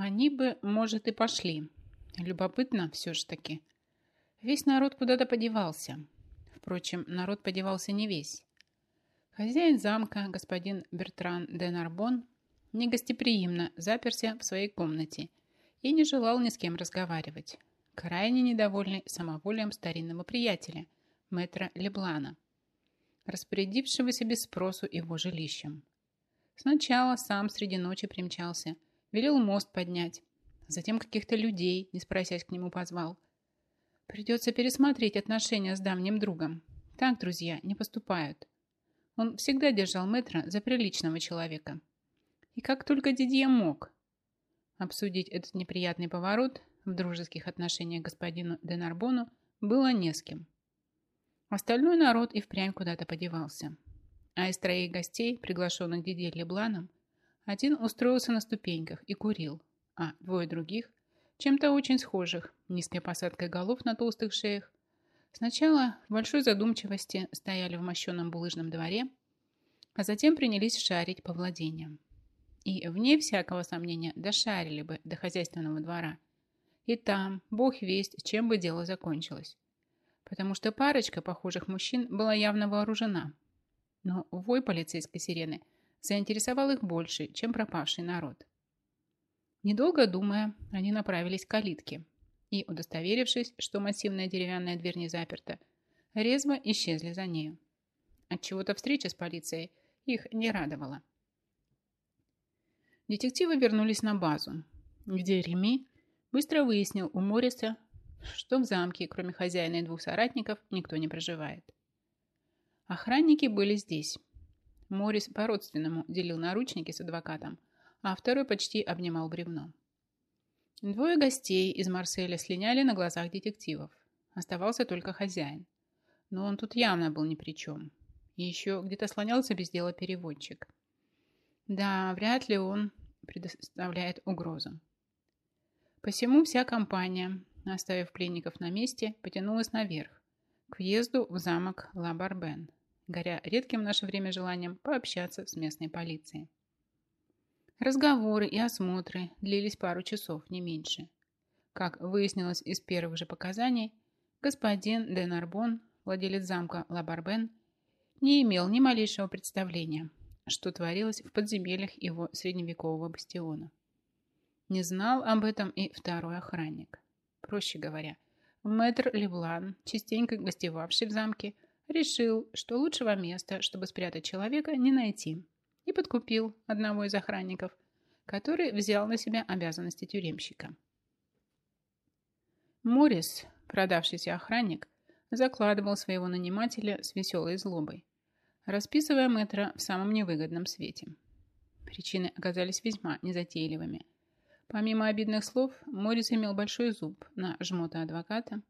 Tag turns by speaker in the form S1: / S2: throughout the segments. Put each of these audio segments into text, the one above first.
S1: Они бы, может, и пошли. Любопытно все же таки. Весь народ куда-то подевался. Впрочем, народ подевался не весь. Хозяин замка, господин Бертран де Нарбон, негостеприимно заперся в своей комнате и не желал ни с кем разговаривать, крайне недовольный самоволием старинного приятеля, мэтра Леблана, распорядившегося без спросу его жилищем. Сначала сам среди ночи примчался – Велел мост поднять. А затем каких-то людей, не спросясь, к нему позвал. Придется пересмотреть отношения с давним другом. Так, друзья, не поступают. Он всегда держал мэтра за приличного человека. И как только Дидье мог обсудить этот неприятный поворот в дружеских отношениях господину Денарбону было не с кем. Остальной народ и впрямь куда-то подевался. А из троих гостей, приглашенных Дидье Лебланом, один устроился на ступеньках и курил, а двое других, чем-то очень схожих, низкой посадкой голов на толстых шеях, сначала в большой задумчивости стояли в мощенном булыжном дворе, а затем принялись шарить по владениям. И, вне всякого сомнения, дошарили бы до хозяйственного двора. И там, бог весть, чем бы дело закончилось. Потому что парочка похожих мужчин была явно вооружена. Но вой полицейской сирены – заинтересовал их больше, чем пропавший народ. Недолго думая, они направились к калитке и, удостоверившись, что массивная деревянная дверь не заперта, резво исчезли за нею. Отчего-то встреча с полицией их не радовала. Детективы вернулись на базу, где Реми быстро выяснил у Мориса, что в замке, кроме хозяина и двух соратников, никто не проживает. Охранники были здесь, Морис по-родственному делил наручники с адвокатом, а второй почти обнимал бревно. Двое гостей из Марселя слиняли на глазах детективов. Оставался только хозяин. Но он тут явно был ни при чем. И еще где-то слонялся без дела переводчик. Да, вряд ли он предоставляет угрозу. Посему вся компания, оставив пленников на месте, потянулась наверх, к въезду в замок Ла-Барбен горя редким в наше время желанием пообщаться с местной полицией. Разговоры и осмотры длились пару часов, не меньше. Как выяснилось из первых же показаний, господин де Нарбон, владелец замка Лабарбен, не имел ни малейшего представления, что творилось в подземельях его средневекового бастиона. Не знал об этом и второй охранник. Проще говоря, мэтр Леблан, частенько гостевавший в замке, Решил, что лучшего места, чтобы спрятать человека, не найти. И подкупил одного из охранников, который взял на себя обязанности тюремщика. Морис, продавшийся охранник, закладывал своего нанимателя с веселой злобой, расписывая мэтра в самом невыгодном свете. Причины оказались весьма незатейливыми. Помимо обидных слов, Морис имел большой зуб на жмота адвоката,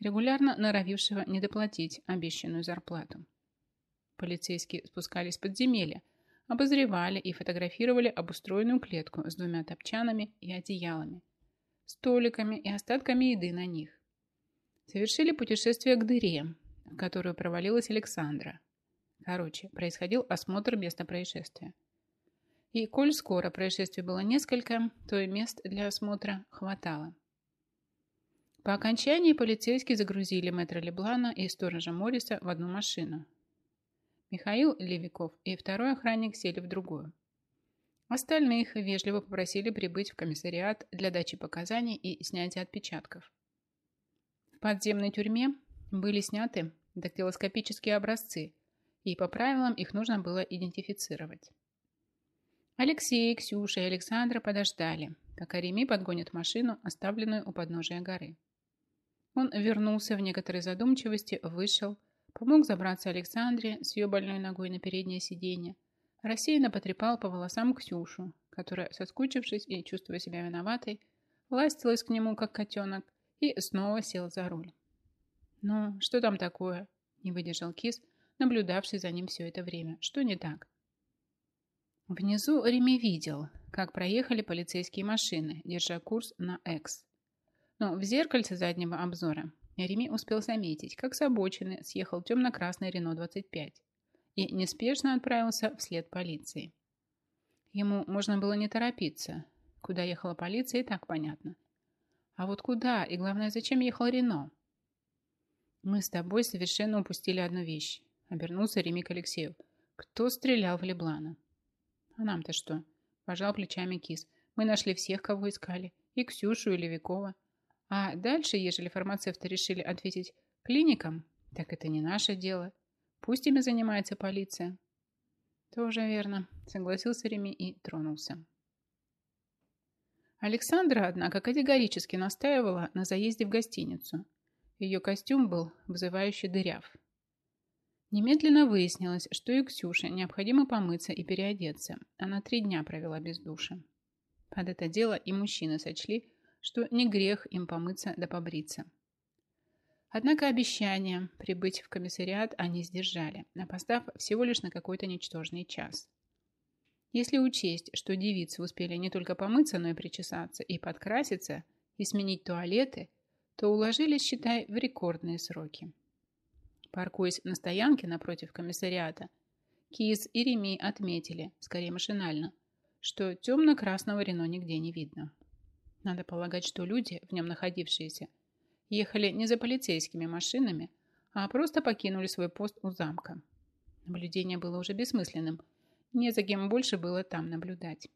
S1: регулярно норовившего недоплатить обещанную зарплату. Полицейские спускались в подземелье, обозревали и фотографировали обустроенную клетку с двумя топчанами и одеялами, столиками и остатками еды на них. Совершили путешествие к дыре, в которую провалилась Александра. Короче, происходил осмотр места происшествия. И коль скоро происшествий было несколько, то и мест для осмотра хватало. По окончании полицейские загрузили мэтра Леблана и сторожа Морриса в одну машину. Михаил Левиков и второй охранник сели в другую. Остальных вежливо попросили прибыть в комиссариат для дачи показаний и снятия отпечатков. В подземной тюрьме были сняты дактилоскопические образцы, и по правилам их нужно было идентифицировать. Алексей, Ксюша и Александра подождали, пока Реми подгонит машину, оставленную у подножия горы. Он вернулся в некоторой задумчивости, вышел, помог забраться Александре с ее больной ногой на переднее сиденье, рассеянно потрепал по волосам Ксюшу, которая, соскучившись и чувствуя себя виноватой, ластилась к нему, как котенок, и снова сел за руль. «Ну, что там такое?» – не выдержал кис, наблюдавший за ним все это время. «Что не так?» Внизу Реми видел, как проехали полицейские машины, держа курс на Экс но в зеркальце заднего обзора Реми успел заметить, как с обочины съехал темно-красный Рено-25 и неспешно отправился вслед полиции. Ему можно было не торопиться. Куда ехала полиция, и так понятно. А вот куда и, главное, зачем ехал Рено? «Мы с тобой совершенно упустили одну вещь», — обернулся Реми к Алексею. «Кто стрелял в Леблана?» «А нам-то что?» – пожал плечами кис. «Мы нашли всех, кого искали. И Ксюшу, и Левикова». А дальше, ежели фармацевты решили ответить клиникам, так это не наше дело. Пусть ими занимается полиция. Тоже верно, согласился Реми и тронулся. Александра, однако, категорически настаивала на заезде в гостиницу. Ее костюм был вызывающий дыряв. Немедленно выяснилось, что и Ксюше необходимо помыться и переодеться. Она три дня провела без душа. Под это дело и мужчины сочли, что не грех им помыться да побриться. Однако обещание прибыть в комиссариат они сдержали, опоздав всего лишь на какой-то ничтожный час. Если учесть, что девицы успели не только помыться, но и причесаться, и подкраситься, и сменить туалеты, то уложились, считай, в рекордные сроки. Паркуясь на стоянке напротив комиссариата, Киз и Реми отметили, скорее машинально, что темно-красного Рено нигде не видно. Надо полагать, что люди, в нем находившиеся, ехали не за полицейскими машинами, а просто покинули свой пост у замка. Наблюдение было уже бессмысленным. Не за кем больше было там наблюдать.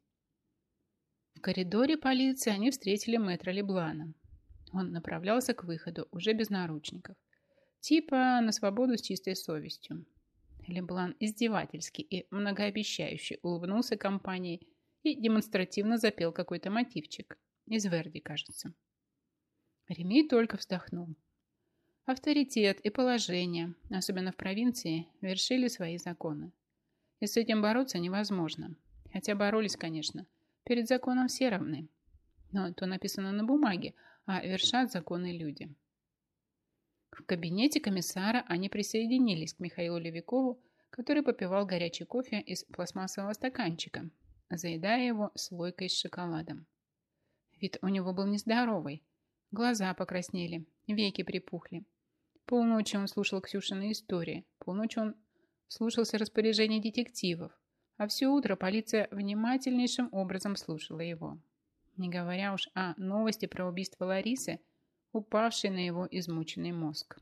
S1: В коридоре полиции они встретили мэтра Леблана. Он направлялся к выходу, уже без наручников. Типа на свободу с чистой совестью. Леблан издевательски и многообещающе улыбнулся компании и демонстративно запел какой-то мотивчик – из Верди, кажется. Реми только вздохнул. Авторитет и положение, особенно в провинции, вершили свои законы. И с этим бороться невозможно. Хотя боролись, конечно. Перед законом все равны. Но это написано на бумаге, а вершат законы люди. В кабинете комиссара они присоединились к Михаилу Левикову, который попивал горячий кофе из пластмассового стаканчика, заедая его слойкой с шоколадом. Вид у него был нездоровый. Глаза покраснели, веки припухли. Полночи он слушал Ксюшины истории. Полночи он слушался распоряжения детективов. А все утро полиция внимательнейшим образом слушала его. Не говоря уж о новости про убийство Ларисы, упавшей на его измученный мозг.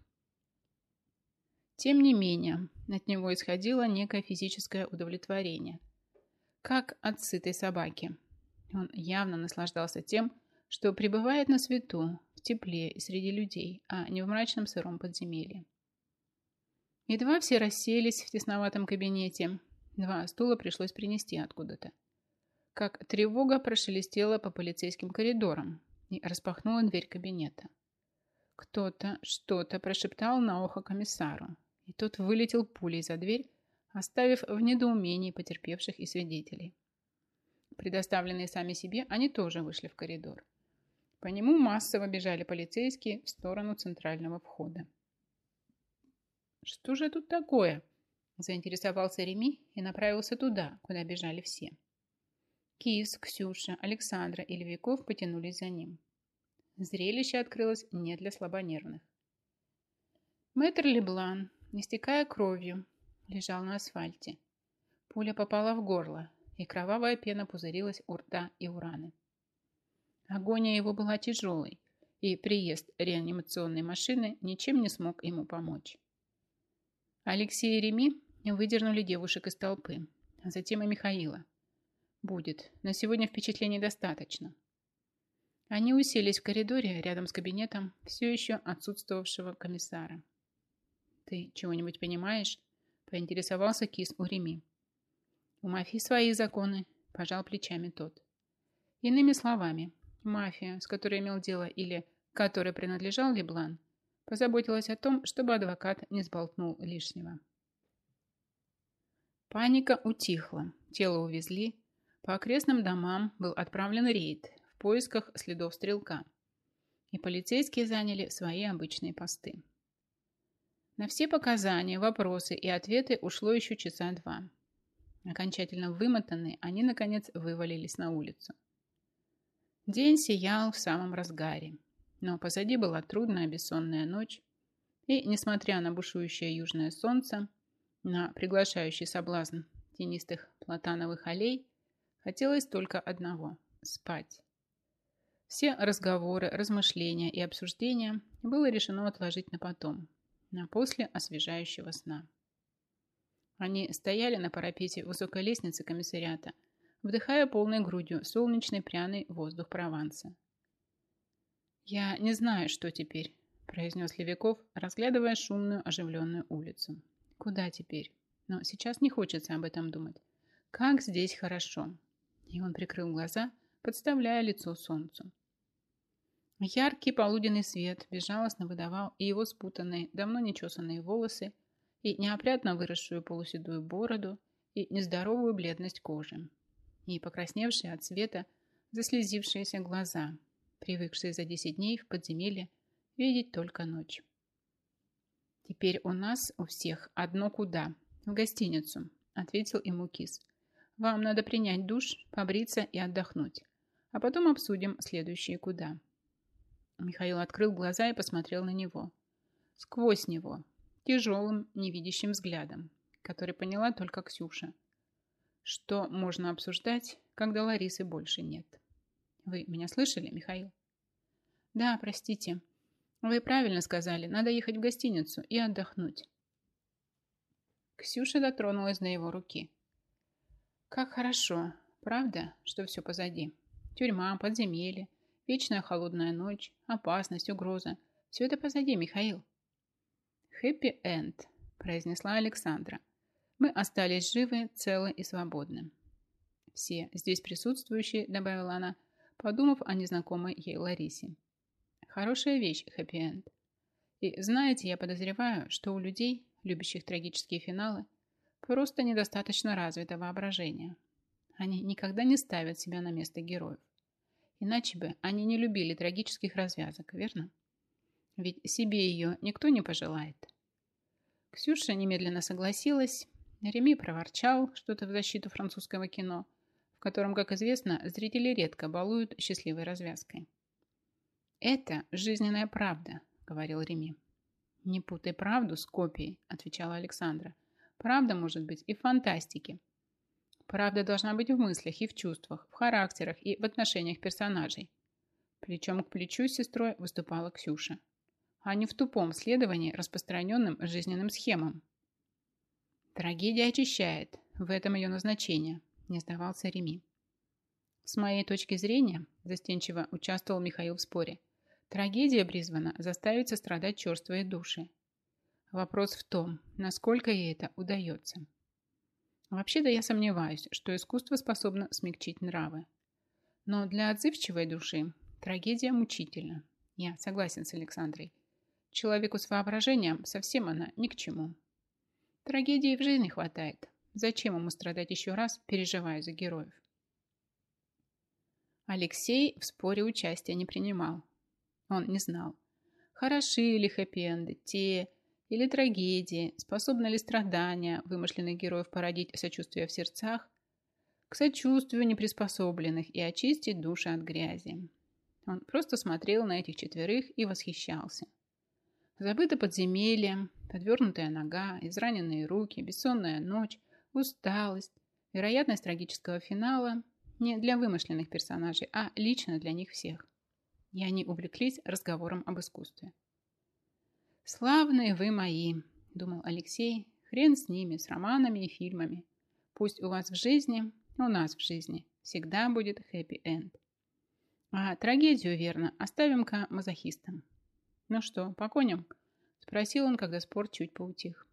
S1: Тем не менее, от него исходило некое физическое удовлетворение. Как от сытой собаки – он явно наслаждался тем, что пребывает на свету, в тепле и среди людей, а не в мрачном сыром подземелье. Едва все расселись в тесноватом кабинете, два стула пришлось принести откуда-то. Как тревога прошелестела по полицейским коридорам и распахнула дверь кабинета. Кто-то что-то прошептал на ухо комиссару, и тот вылетел пулей за дверь, оставив в недоумении потерпевших и свидетелей предоставленные сами себе, они тоже вышли в коридор. По нему массово бежали полицейские в сторону центрального входа. «Что же тут такое?» – заинтересовался Реми и направился туда, куда бежали все. Кис, Ксюша, Александра и Львяков потянулись за ним. Зрелище открылось не для слабонервных. Мэтр Леблан, не стекая кровью, лежал на асфальте. Пуля попала в горло, и кровавая пена пузырилась у рта и ураны. Агония его была тяжелой, и приезд реанимационной машины ничем не смог ему помочь. Алексей и Реми выдернули девушек из толпы, а затем и Михаила. «Будет. На сегодня впечатлений достаточно». Они уселись в коридоре рядом с кабинетом все еще отсутствовавшего комиссара. «Ты чего-нибудь понимаешь?» – поинтересовался Кис у Реми. У мафии свои законы, пожал плечами тот. Иными словами, мафия, с которой имел дело или которой принадлежал Леблан, позаботилась о том, чтобы адвокат не сболтнул лишнего. Паника утихла, тело увезли, по окрестным домам был отправлен рейд в поисках следов стрелка, и полицейские заняли свои обычные посты. На все показания, вопросы и ответы ушло еще часа два. Окончательно вымотанные, они, наконец, вывалились на улицу. День сиял в самом разгаре, но позади была трудная бессонная ночь, и, несмотря на бушующее южное солнце, на приглашающий соблазн тенистых платановых аллей, хотелось только одного – спать. Все разговоры, размышления и обсуждения было решено отложить на потом, на после освежающего сна. Они стояли на парапете высокой лестницы комиссариата, вдыхая полной грудью солнечный пряный воздух Прованса. «Я не знаю, что теперь», – произнес Левиков, разглядывая шумную оживленную улицу. «Куда теперь? Но сейчас не хочется об этом думать. Как здесь хорошо!» И он прикрыл глаза, подставляя лицо солнцу. Яркий полуденный свет безжалостно выдавал и его спутанные, давно нечесанные волосы – и неопрятно выросшую полуседую бороду, и нездоровую бледность кожи, и покрасневшие от света заслезившиеся глаза, привыкшие за 10 дней в подземелье видеть только ночь. «Теперь у нас у всех одно куда, в гостиницу», — ответил ему кис. «Вам надо принять душ, побриться и отдохнуть, а потом обсудим следующие куда». Михаил открыл глаза и посмотрел на него. Сквозь него, тяжелым, невидящим взглядом, который поняла только Ксюша. Что можно обсуждать, когда Ларисы больше нет? Вы меня слышали, Михаил? Да, простите. Вы правильно сказали, надо ехать в гостиницу и отдохнуть. Ксюша дотронулась до его руки. Как хорошо, правда, что все позади. Тюрьма, подземелье, вечная холодная ночь, опасность, угроза. Все это позади, Михаил. «Хэппи-энд», – произнесла Александра. «Мы остались живы, целы и свободны». «Все здесь присутствующие», – добавила она, подумав о незнакомой ей Ларисе. «Хорошая вещь, хэппи-энд. И знаете, я подозреваю, что у людей, любящих трагические финалы, просто недостаточно развито воображение. Они никогда не ставят себя на место героев. Иначе бы они не любили трагических развязок, верно?» Ведь себе ее никто не пожелает. Ксюша немедленно согласилась. Реми проворчал что-то в защиту французского кино, в котором, как известно, зрители редко балуют счастливой развязкой. «Это жизненная правда», — говорил Реми. «Не путай правду с копией», — отвечала Александра. «Правда может быть и в фантастике. Правда должна быть в мыслях и в чувствах, в характерах и в отношениях персонажей». Плечом к плечу с сестрой выступала Ксюша а не в тупом следовании распространенным жизненным схемам. «Трагедия очищает. В этом ее назначение», – не сдавался Реми. С моей точки зрения, застенчиво участвовал Михаил в споре, трагедия призвана заставить сострадать черствые души. Вопрос в том, насколько ей это удается. Вообще-то я сомневаюсь, что искусство способно смягчить нравы. Но для отзывчивой души трагедия мучительна. Я согласен с Александрой. Человеку с воображением совсем она ни к чему. Трагедии в жизни хватает. Зачем ему страдать еще раз, переживая за героев? Алексей в споре участия не принимал. Он не знал, хороши ли хэппи-энды, те или трагедии, способны ли страдания вымышленных героев породить сочувствие в сердцах, к сочувствию неприспособленных и очистить души от грязи. Он просто смотрел на этих четверых и восхищался – Забыто подземелье, подвернутая нога, израненные руки, бессонная ночь, усталость, вероятность трагического финала не для вымышленных персонажей, а лично для них всех. И они увлеклись разговором об искусстве. «Славные вы мои!» – думал Алексей. «Хрен с ними, с романами и фильмами. Пусть у вас в жизни, у нас в жизни всегда будет хэппи-энд». А трагедию, верно, оставим-ка мазохистам. «Ну что, поконем? спросил он, когда спор чуть поутих.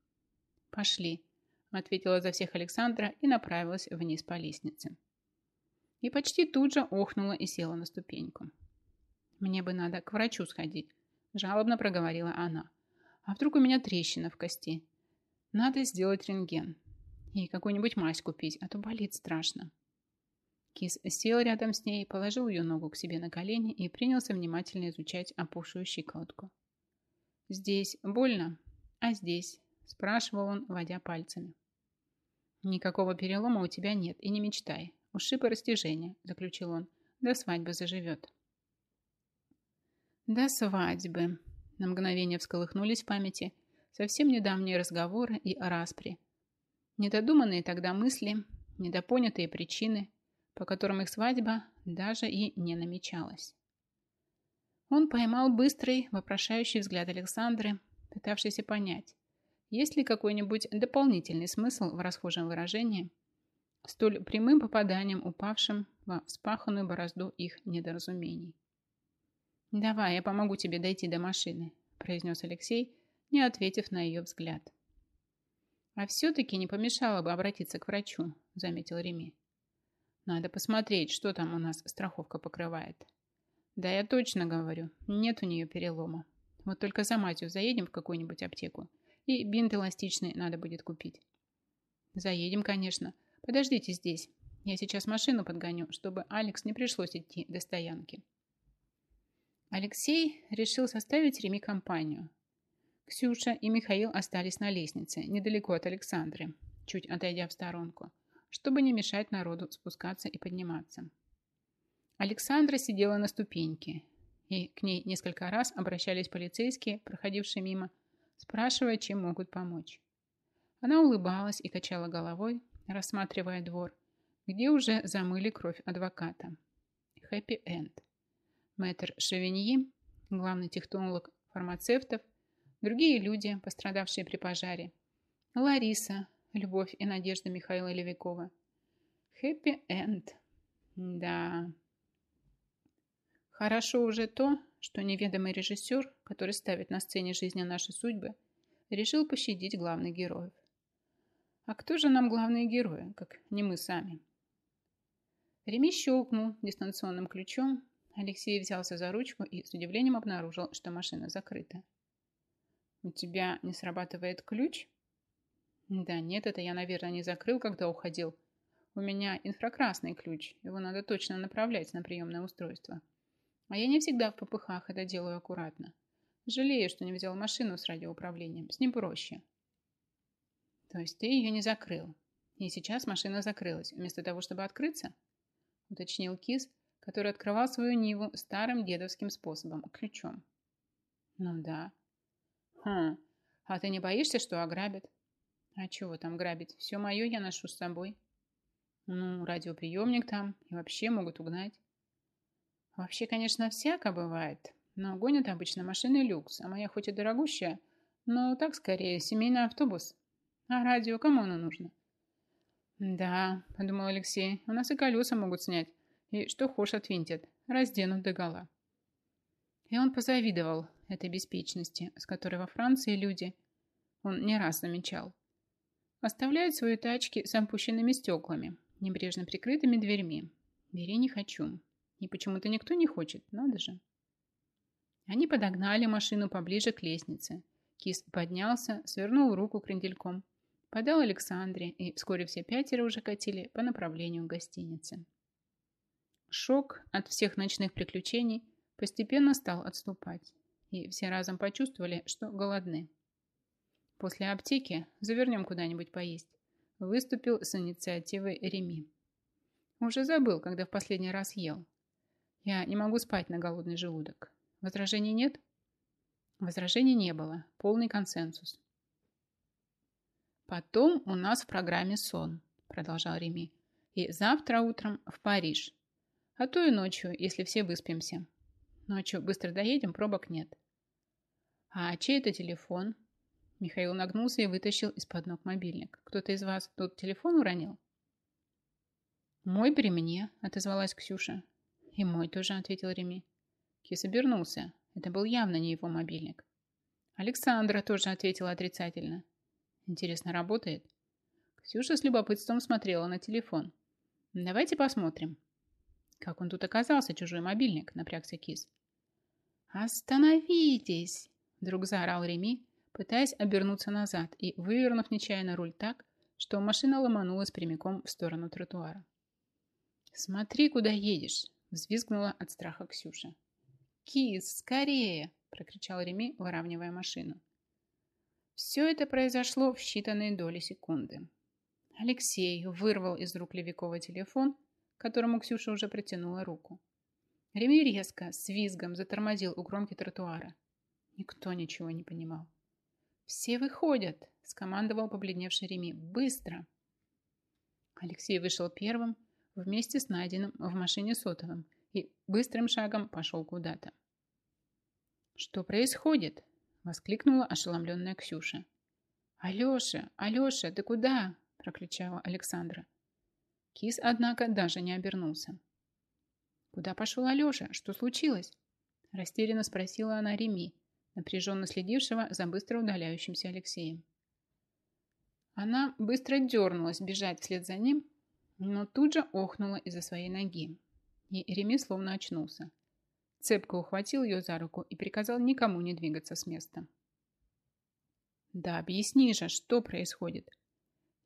S1: «Пошли», – ответила за всех Александра и направилась вниз по лестнице. И почти тут же охнула и села на ступеньку. «Мне бы надо к врачу сходить», – жалобно проговорила она. «А вдруг у меня трещина в кости? Надо сделать рентген и какую-нибудь мазь купить, а то болит страшно». Кис сел рядом с ней, положил ее ногу к себе на колени и принялся внимательно изучать опухшую щиколотку. «Здесь больно, а здесь?» – спрашивал он, водя пальцами. «Никакого перелома у тебя нет, и не мечтай. Ушиб и растяжение», – заключил он. «До свадьбы заживет». «До свадьбы», – на мгновение всколыхнулись в памяти совсем недавние разговоры и распри. Недодуманные тогда мысли, недопонятые причины – по которым их свадьба даже и не намечалась. Он поймал быстрый, вопрошающий взгляд Александры, пытавшийся понять, есть ли какой-нибудь дополнительный смысл в расхожем выражении, столь прямым попаданием упавшим во вспаханную борозду их недоразумений. «Давай, я помогу тебе дойти до машины», – произнес Алексей, не ответив на ее взгляд. «А все-таки не помешало бы обратиться к врачу», – заметил Реми. Надо посмотреть, что там у нас страховка покрывает. Да я точно говорю, нет у нее перелома. Вот только за матью заедем в какую-нибудь аптеку. И бинт эластичный надо будет купить. Заедем, конечно. Подождите здесь. Я сейчас машину подгоню, чтобы Алекс не пришлось идти до стоянки. Алексей решил составить Реми компанию. Ксюша и Михаил остались на лестнице, недалеко от Александры, чуть отойдя в сторонку чтобы не мешать народу спускаться и подниматься. Александра сидела на ступеньке, и к ней несколько раз обращались полицейские, проходившие мимо, спрашивая, чем могут помочь. Она улыбалась и качала головой, рассматривая двор, где уже замыли кровь адвоката. Хэппи-энд. Мэтр Шевиньи, главный технолог фармацевтов, другие люди, пострадавшие при пожаре, Лариса, любовь и надежда Михаила Левикова. Хэппи-энд. Да. Хорошо уже то, что неведомый режиссер, который ставит на сцене жизни нашей судьбы, решил пощадить главных героев. А кто же нам главные герои, как не мы сами? Реми щелкнул дистанционным ключом, Алексей взялся за ручку и с удивлением обнаружил, что машина закрыта. «У тебя не срабатывает ключ?» Да нет, это я, наверное, не закрыл, когда уходил. У меня инфракрасный ключ, его надо точно направлять на приемное устройство. А я не всегда в попыхах это делаю аккуратно. Жалею, что не взял машину с радиоуправлением, с ним проще. То есть ты ее не закрыл. И сейчас машина закрылась, вместо того, чтобы открыться? Уточнил Кис, который открывал свою Ниву старым дедовским способом, ключом. Ну да. Хм, а ты не боишься, что ограбят? А чего там грабить? Все мое я ношу с собой. Ну, радиоприемник там, и вообще могут угнать. Вообще, конечно, всяко бывает, но гонят обычно машины люкс, а моя хоть и дорогущая, но так скорее семейный автобус. А радио кому оно нужно? Да, подумал Алексей, у нас и колеса могут снять, и что хошь отвинтят, разденут догола. И он позавидовал этой беспечности, с которой во Франции люди, он не раз замечал, Оставляют свои тачки с опущенными стеклами, небрежно прикрытыми дверьми. Бери не хочу. И почему-то никто не хочет, надо же. Они подогнали машину поближе к лестнице. Кис поднялся, свернул руку крендельком, подал Александре, и вскоре все пятеро уже катили по направлению гостиницы. Шок от всех ночных приключений постепенно стал отступать, и все разом почувствовали, что голодны. После аптеки завернем куда-нибудь поесть. Выступил с инициативой Реми. Уже забыл, когда в последний раз ел. Я не могу спать на голодный желудок. Возражений нет? Возражений не было. Полный консенсус. Потом у нас в программе сон, продолжал Реми. И завтра утром в Париж. А то и ночью, если все выспимся. Ночью быстро доедем, пробок нет. А чей это телефон? Михаил нагнулся и вытащил из-под ног мобильник. «Кто-то из вас тут телефон уронил?» «Мой при мне», — отозвалась Ксюша. «И мой тоже», — ответил Реми. Кис обернулся. Это был явно не его мобильник. Александра тоже ответила отрицательно. «Интересно, работает?» Ксюша с любопытством смотрела на телефон. «Давайте посмотрим». «Как он тут оказался, чужой мобильник?» — напрягся Кис. «Остановитесь!» — вдруг заорал Реми, пытаясь обернуться назад и вывернув нечаянно руль так, что машина ломанулась прямиком в сторону тротуара. «Смотри, куда едешь!» – взвизгнула от страха Ксюша. «Кис, скорее!» – прокричал Реми, выравнивая машину. Все это произошло в считанные доли секунды. Алексей вырвал из рук Левикова телефон, которому Ксюша уже протянула руку. Реми резко, с визгом затормозил у кромки тротуара. Никто ничего не понимал. «Все выходят!» – скомандовал побледневший Реми. «Быстро!» Алексей вышел первым вместе с найденным в машине сотовым и быстрым шагом пошел куда-то. «Что происходит?» – воскликнула ошеломленная Ксюша. «Алеша! Алеша, ты куда?» – прокричала Александра. Кис, однако, даже не обернулся. «Куда пошел Алеша? Что случилось?» – растерянно спросила она Реми напряженно следившего за быстро удаляющимся Алексеем. Она быстро дернулась бежать вслед за ним, но тут же охнула из-за своей ноги, и Реми словно очнулся. Цепко ухватил ее за руку и приказал никому не двигаться с места. «Да объясни же, что происходит?»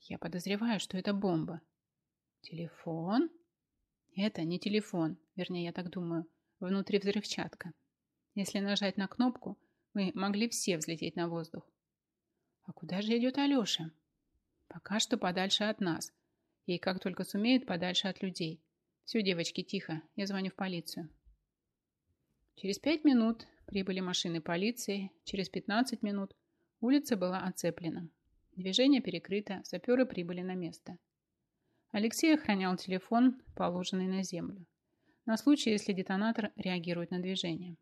S1: «Я подозреваю, что это бомба». «Телефон?» «Это не телефон, вернее, я так думаю. Внутри взрывчатка. Если нажать на кнопку, мы могли все взлететь на воздух. А куда же идет Алеша? Пока что подальше от нас. И как только сумеет, подальше от людей. Все, девочки, тихо. Я звоню в полицию. Через пять минут прибыли машины полиции. Через 15 минут улица была оцеплена. Движение перекрыто, саперы прибыли на место. Алексей охранял телефон, положенный на землю, на случай, если детонатор реагирует на движение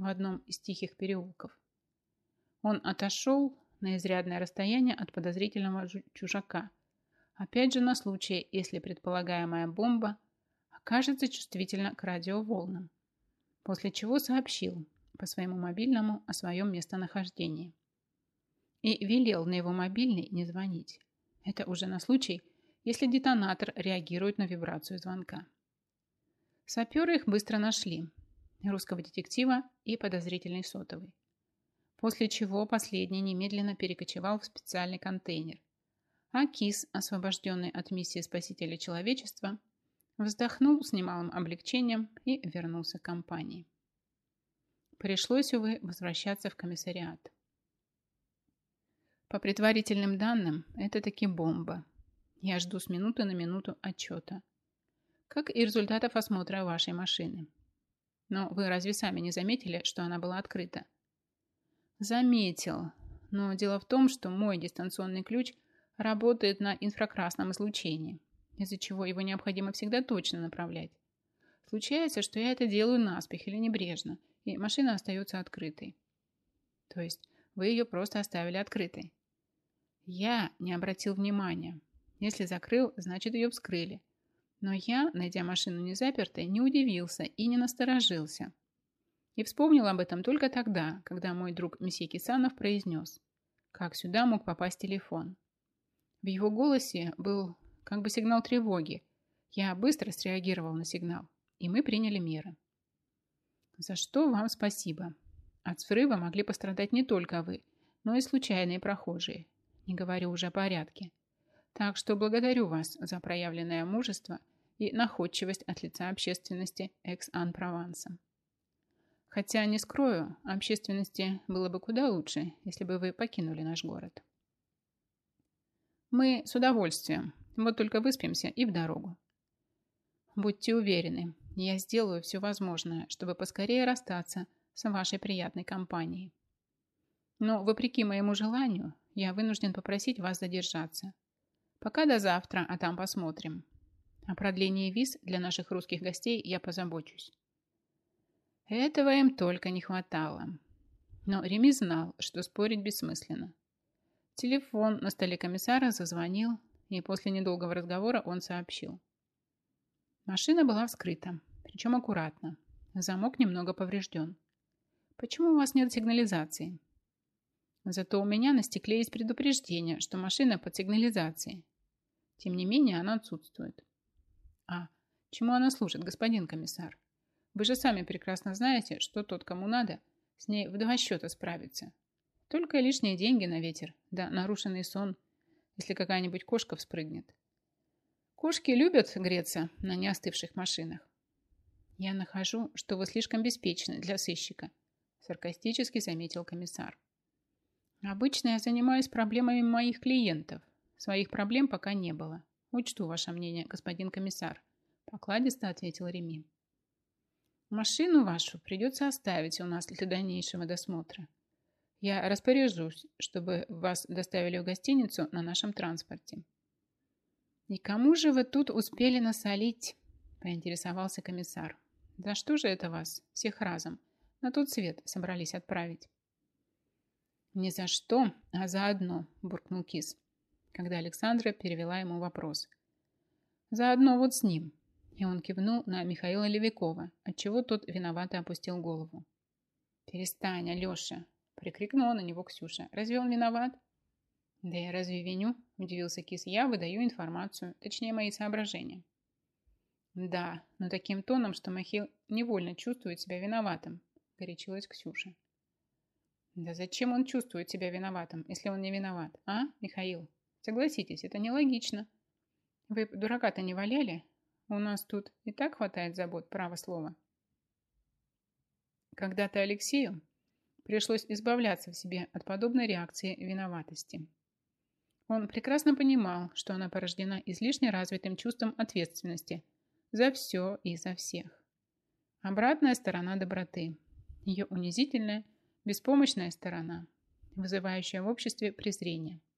S1: в одном из тихих переулков. Он отошел на изрядное расстояние от подозрительного чужака. Опять же на случай, если предполагаемая бомба окажется чувствительна к радиоволнам. После чего сообщил по своему мобильному о своем местонахождении. И велел на его мобильный не звонить. Это уже на случай, если детонатор реагирует на вибрацию звонка. Саперы их быстро нашли русского детектива и подозрительный сотовый. После чего последний немедленно перекочевал в специальный контейнер. А Кис, освобожденный от миссии спасителя человечества, вздохнул с немалым облегчением и вернулся к компании. Пришлось, увы, возвращаться в комиссариат. По предварительным данным, это таки бомба. Я жду с минуты на минуту отчета. Как и результатов осмотра вашей машины. Но вы разве сами не заметили, что она была открыта? Заметил. Но дело в том, что мой дистанционный ключ работает на инфракрасном излучении, из-за чего его необходимо всегда точно направлять. Случается, что я это делаю наспех или небрежно, и машина остается открытой. То есть вы ее просто оставили открытой. Я не обратил внимания. Если закрыл, значит ее вскрыли. Но я, найдя машину незапертой, не удивился и не насторожился. И вспомнил об этом только тогда, когда мой друг месье Кисанов произнес, как сюда мог попасть телефон. В его голосе был как бы сигнал тревоги. Я быстро среагировал на сигнал, и мы приняли меры. За что вам спасибо. От срыва могли пострадать не только вы, но и случайные прохожие, не говорю уже о порядке. Так что благодарю вас за проявленное мужество и находчивость от лица общественности экс-ан-прованса. Хотя, не скрою, общественности было бы куда лучше, если бы вы покинули наш город. Мы с удовольствием, вот только выспимся и в дорогу. Будьте уверены, я сделаю все возможное, чтобы поскорее расстаться с вашей приятной компанией. Но, вопреки моему желанию, я вынужден попросить вас задержаться. Пока до завтра, а там посмотрим. О продлении виз для наших русских гостей я позабочусь. Этого им только не хватало. Но Реми знал, что спорить бессмысленно. Телефон на столе комиссара зазвонил, и после недолгого разговора он сообщил. Машина была вскрыта, причем аккуратно. Замок немного поврежден. Почему у вас нет сигнализации? Зато у меня на стекле есть предупреждение, что машина под сигнализацией. Тем не менее, она отсутствует. А чему она служит, господин комиссар? Вы же сами прекрасно знаете, что тот, кому надо, с ней в два счета справится. Только лишние деньги на ветер, да нарушенный сон, если какая-нибудь кошка вспрыгнет. Кошки любят греться на неостывших машинах. Я нахожу, что вы слишком беспечны для сыщика, саркастически заметил комиссар. Обычно я занимаюсь проблемами моих клиентов. Своих проблем пока не было. «Учту ваше мнение, господин комиссар», – покладисто ответил Реми. «Машину вашу придется оставить у нас для дальнейшего досмотра. Я распоряжусь, чтобы вас доставили в гостиницу на нашем транспорте». «И кому же вы тут успели насолить?» – поинтересовался комиссар. «Да что же это вас, всех разом, на тот свет собрались отправить?» «Не за что, а за одно», – буркнул Кис когда Александра перевела ему вопрос. «Заодно вот с ним». И он кивнул на Михаила Левикова, отчего тот виновато опустил голову. «Перестань, Алеша!» – прикрикнула на него Ксюша. «Разве он виноват?» «Да я разве виню?» – удивился Кис. «Я выдаю информацию, точнее мои соображения». «Да, но таким тоном, что Михаил невольно чувствует себя виноватым», – горячилась Ксюша. «Да зачем он чувствует себя виноватым, если он не виноват, а, Михаил?» Согласитесь, это нелогично. Вы дурака-то не валяли? У нас тут и так хватает забот, право слово. Когда-то Алексею пришлось избавляться в себе от подобной реакции виноватости. Он прекрасно понимал, что она порождена излишне развитым чувством ответственности за все и за всех. Обратная сторона доброты, ее унизительная, беспомощная сторона, вызывающая в обществе презрение –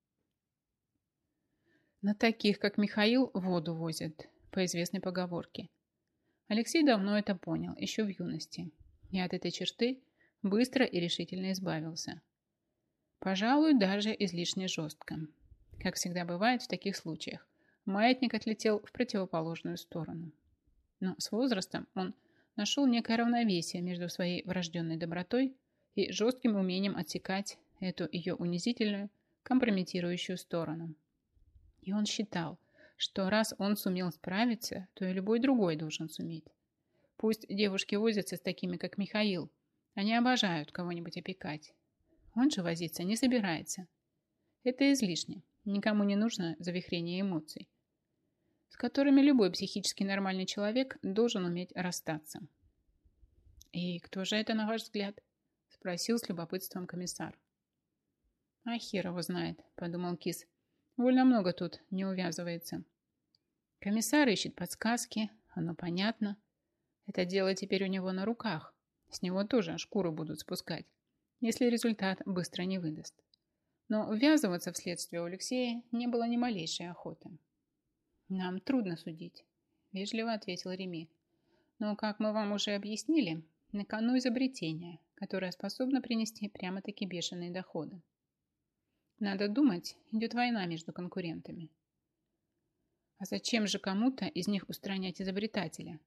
S1: на таких, как Михаил, воду возят, по известной поговорке. Алексей давно это понял, еще в юности, и от этой черты быстро и решительно избавился. Пожалуй, даже излишне жестко. Как всегда бывает в таких случаях, маятник отлетел в противоположную сторону. Но с возрастом он нашел некое равновесие между своей врожденной добротой и жестким умением отсекать эту ее унизительную, компрометирующую сторону – и он считал, что раз он сумел справиться, то и любой другой должен суметь. Пусть девушки возятся с такими, как Михаил. Они обожают кого-нибудь опекать. Он же возиться не собирается. Это излишне. Никому не нужно завихрение эмоций, с которыми любой психически нормальный человек должен уметь расстаться. «И кто же это, на ваш взгляд?» – спросил с любопытством комиссар. «А хер его знает», – подумал Кис. Вольно много тут не увязывается. Комиссар ищет подсказки, оно понятно. Это дело теперь у него на руках. С него тоже шкуру будут спускать, если результат быстро не выдаст. Но ввязываться в следствие у Алексея не было ни малейшей охоты. «Нам трудно судить», – вежливо ответил Реми. «Но, как мы вам уже объяснили, на кону изобретение, которое способно принести прямо-таки бешеные доходы. Надо думать, идет война между конкурентами. А зачем же кому-то из них устранять изобретателя?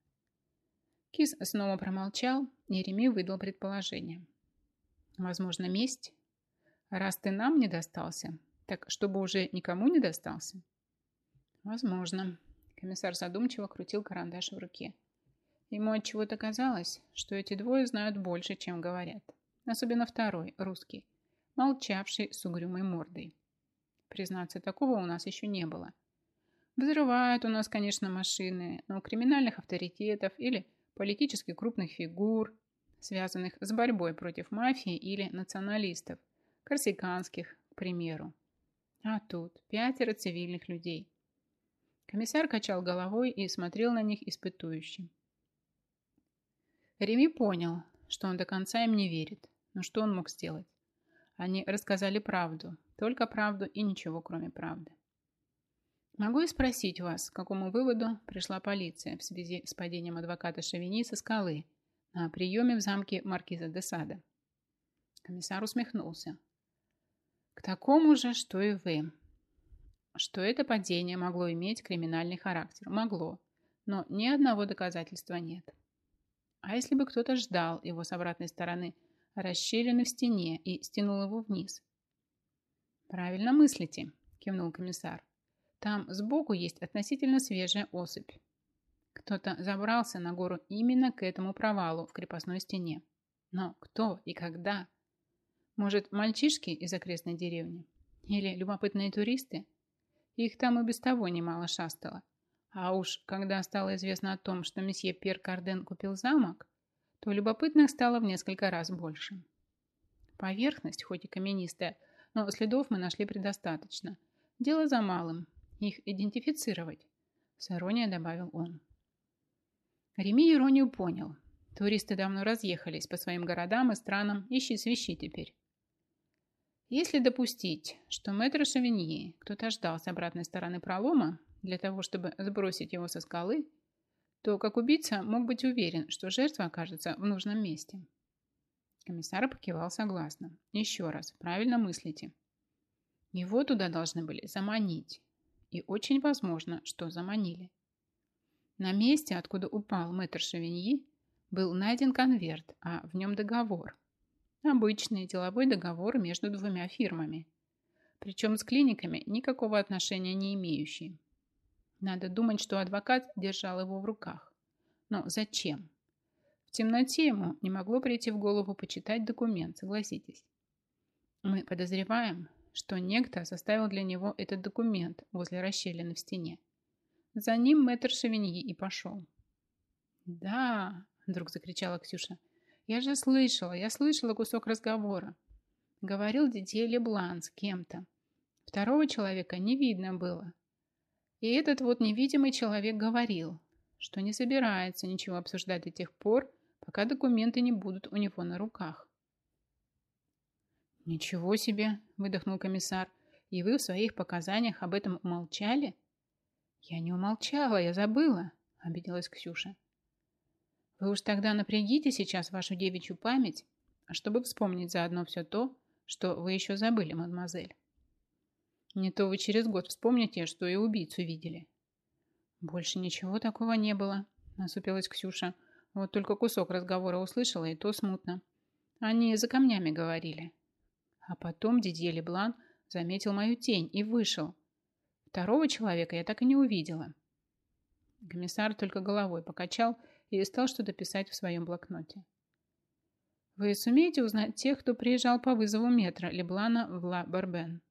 S1: Кис снова промолчал, и Реми выдал предположение. Возможно, месть? Раз ты нам не достался, так чтобы уже никому не достался? Возможно. Комиссар задумчиво крутил карандаш в руке. Ему отчего-то казалось, что эти двое знают больше, чем говорят. Особенно второй, русский молчавший с угрюмой мордой. Признаться, такого у нас еще не было. Взрывают у нас, конечно, машины, но криминальных авторитетов или политически крупных фигур, связанных с борьбой против мафии или националистов, корсиканских, к примеру. А тут пятеро цивильных людей. Комиссар качал головой и смотрел на них испытующим. Реми понял, что он до конца им не верит, но что он мог сделать? Они рассказали правду, только правду и ничего, кроме правды. Могу и спросить вас, к какому выводу пришла полиция в связи с падением адвоката Шавини со скалы на приеме в замке маркиза де Сада. Комиссар усмехнулся. К такому же, что и вы. Что это падение могло иметь криминальный характер? Могло. Но ни одного доказательства нет. А если бы кто-то ждал его с обратной стороны – расщелины в стене и стянул его вниз. «Правильно мыслите», – кивнул комиссар. «Там сбоку есть относительно свежая осыпь. Кто-то забрался на гору именно к этому провалу в крепостной стене. Но кто и когда? Может, мальчишки из окрестной деревни? Или любопытные туристы? Их там и без того немало шастало. А уж когда стало известно о том, что месье Пьер Карден купил замок, то любопытных стало в несколько раз больше. Поверхность, хоть и каменистая, но следов мы нашли предостаточно. Дело за малым – их идентифицировать, с иронией добавил он. Реми иронию понял. Туристы давно разъехались по своим городам и странам, ищи свищи теперь. Если допустить, что мэтр Шавиньи кто-то ждал с обратной стороны пролома для того, чтобы сбросить его со скалы, то как убийца мог быть уверен, что жертва окажется в нужном месте. Комиссар покивал согласно. Еще раз, правильно мыслите. Его туда должны были заманить. И очень возможно, что заманили. На месте, откуда упал мэтр Шевиньи, был найден конверт, а в нем договор. Обычный деловой договор между двумя фирмами. Причем с клиниками никакого отношения не имеющий. Надо думать, что адвокат держал его в руках. Но зачем? В темноте ему не могло прийти в голову почитать документ, согласитесь. Мы подозреваем, что некто составил для него этот документ возле расщелины в стене. За ним мэтр Шевиньи и пошел. «Да!» – вдруг закричала Ксюша. «Я же слышала, я слышала кусок разговора. Говорил детей Леблан с кем-то. Второго человека не видно было, и этот вот невидимый человек говорил, что не собирается ничего обсуждать до тех пор, пока документы не будут у него на руках. «Ничего себе!» – выдохнул комиссар. «И вы в своих показаниях об этом умолчали?» «Я не умолчала, я забыла», – обиделась Ксюша. «Вы уж тогда напрягите сейчас вашу девичью память, а чтобы вспомнить заодно все то, что вы еще забыли, мадемуазель». Не то вы через год вспомните, что и убийцу видели. Больше ничего такого не было, насупилась Ксюша. Вот только кусок разговора услышала, и то смутно. Они за камнями говорили. А потом Дидье Леблан заметил мою тень и вышел. Второго человека я так и не увидела. Комиссар только головой покачал и стал что-то писать в своем блокноте. Вы сумеете узнать тех, кто приезжал по вызову метра Леблана в Ла-Барбен?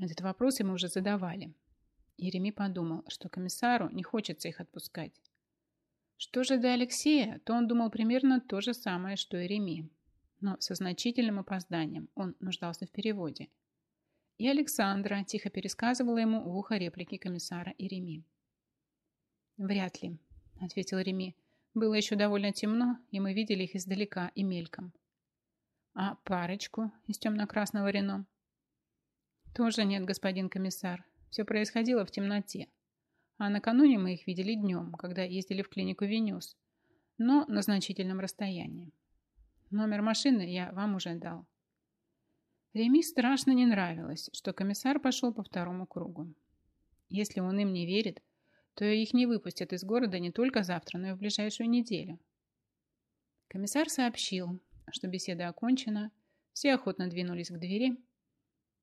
S1: Этот вопрос ему уже задавали. Ереми подумал, что комиссару не хочется их отпускать. Что же до Алексея, то он думал примерно то же самое, что и Реми, но со значительным опозданием он нуждался в переводе. И Александра тихо пересказывала ему в ухо реплики комиссара и Реми. «Вряд ли», — ответил Реми. «Было еще довольно темно, и мы видели их издалека и мельком». «А парочку из темно-красного Рено?» Тоже нет, господин комиссар. Все происходило в темноте. А накануне мы их видели днем, когда ездили в клинику Венюс, но на значительном расстоянии. Номер машины я вам уже дал. Реми страшно не нравилось, что комиссар пошел по второму кругу. Если он им не верит, то их не выпустят из города не только завтра, но и в ближайшую неделю. Комиссар сообщил, что беседа окончена, все охотно двинулись к двери,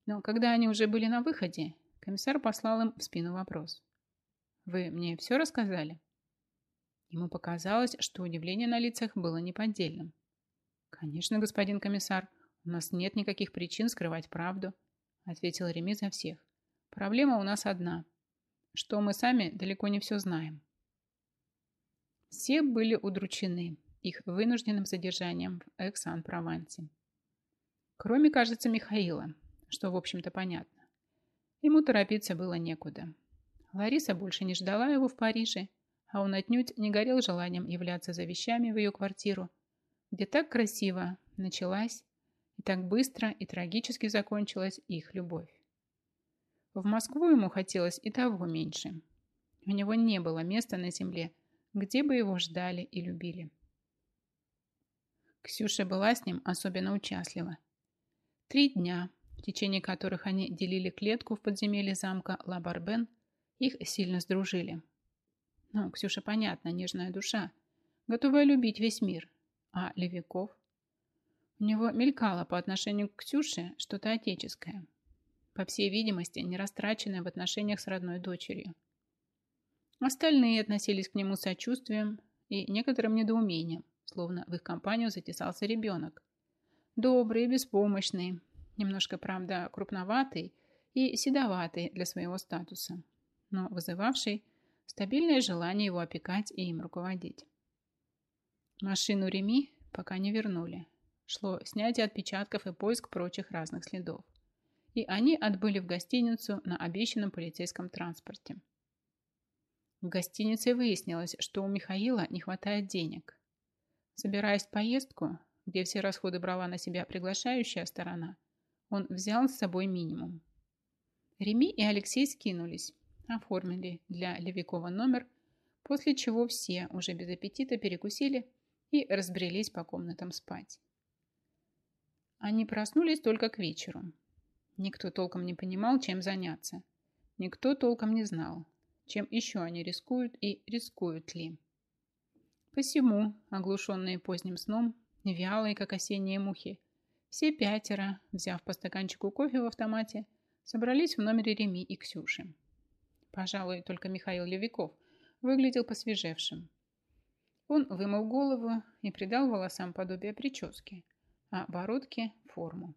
S1: но когда они уже были на выходе, комиссар послал им в спину вопрос. «Вы мне все рассказали?» Ему показалось, что удивление на лицах было неподдельным. «Конечно, господин комиссар, у нас нет никаких причин скрывать правду», ответил Реми за всех. «Проблема у нас одна, что мы сами далеко не все знаем». Все были удручены их вынужденным задержанием в Эксан-Провансе. Кроме, кажется, Михаила, что, в общем-то, понятно. Ему торопиться было некуда. Лариса больше не ждала его в Париже, а он отнюдь не горел желанием являться за вещами в ее квартиру, где так красиво началась и так быстро и трагически закончилась их любовь. В Москву ему хотелось и того меньше. У него не было места на земле, где бы его ждали и любили. Ксюша была с ним особенно участлива. Три дня в течение которых они делили клетку в подземелье замка Лабарбен, их сильно сдружили. Ну, Ксюша понятно, нежная душа, готовая любить весь мир. А Левиков? У него мелькало по отношению к Ксюше что-то отеческое. По всей видимости, не растраченное в отношениях с родной дочерью. Остальные относились к нему сочувствием и некоторым недоумением, словно в их компанию затесался ребенок. Добрый, беспомощный, немножко, правда, крупноватый и седоватый для своего статуса, но вызывавший стабильное желание его опекать и им руководить. Машину Реми пока не вернули. Шло снятие отпечатков и поиск прочих разных следов. И они отбыли в гостиницу на обещанном полицейском транспорте. В гостинице выяснилось, что у Михаила не хватает денег. Собираясь в поездку, где все расходы брала на себя приглашающая сторона, он взял с собой минимум. Реми и Алексей скинулись, оформили для Левикова номер, после чего все уже без аппетита перекусили и разбрелись по комнатам спать. Они проснулись только к вечеру. Никто толком не понимал, чем заняться. Никто толком не знал, чем еще они рискуют и рискуют ли. Посему, оглушенные поздним сном, вялые, как осенние мухи, все пятеро, взяв по стаканчику кофе в автомате, собрались в номере Реми и Ксюши. Пожалуй, только Михаил Левиков выглядел посвежевшим. Он вымыл голову и придал волосам подобие прически, а бородке – форму.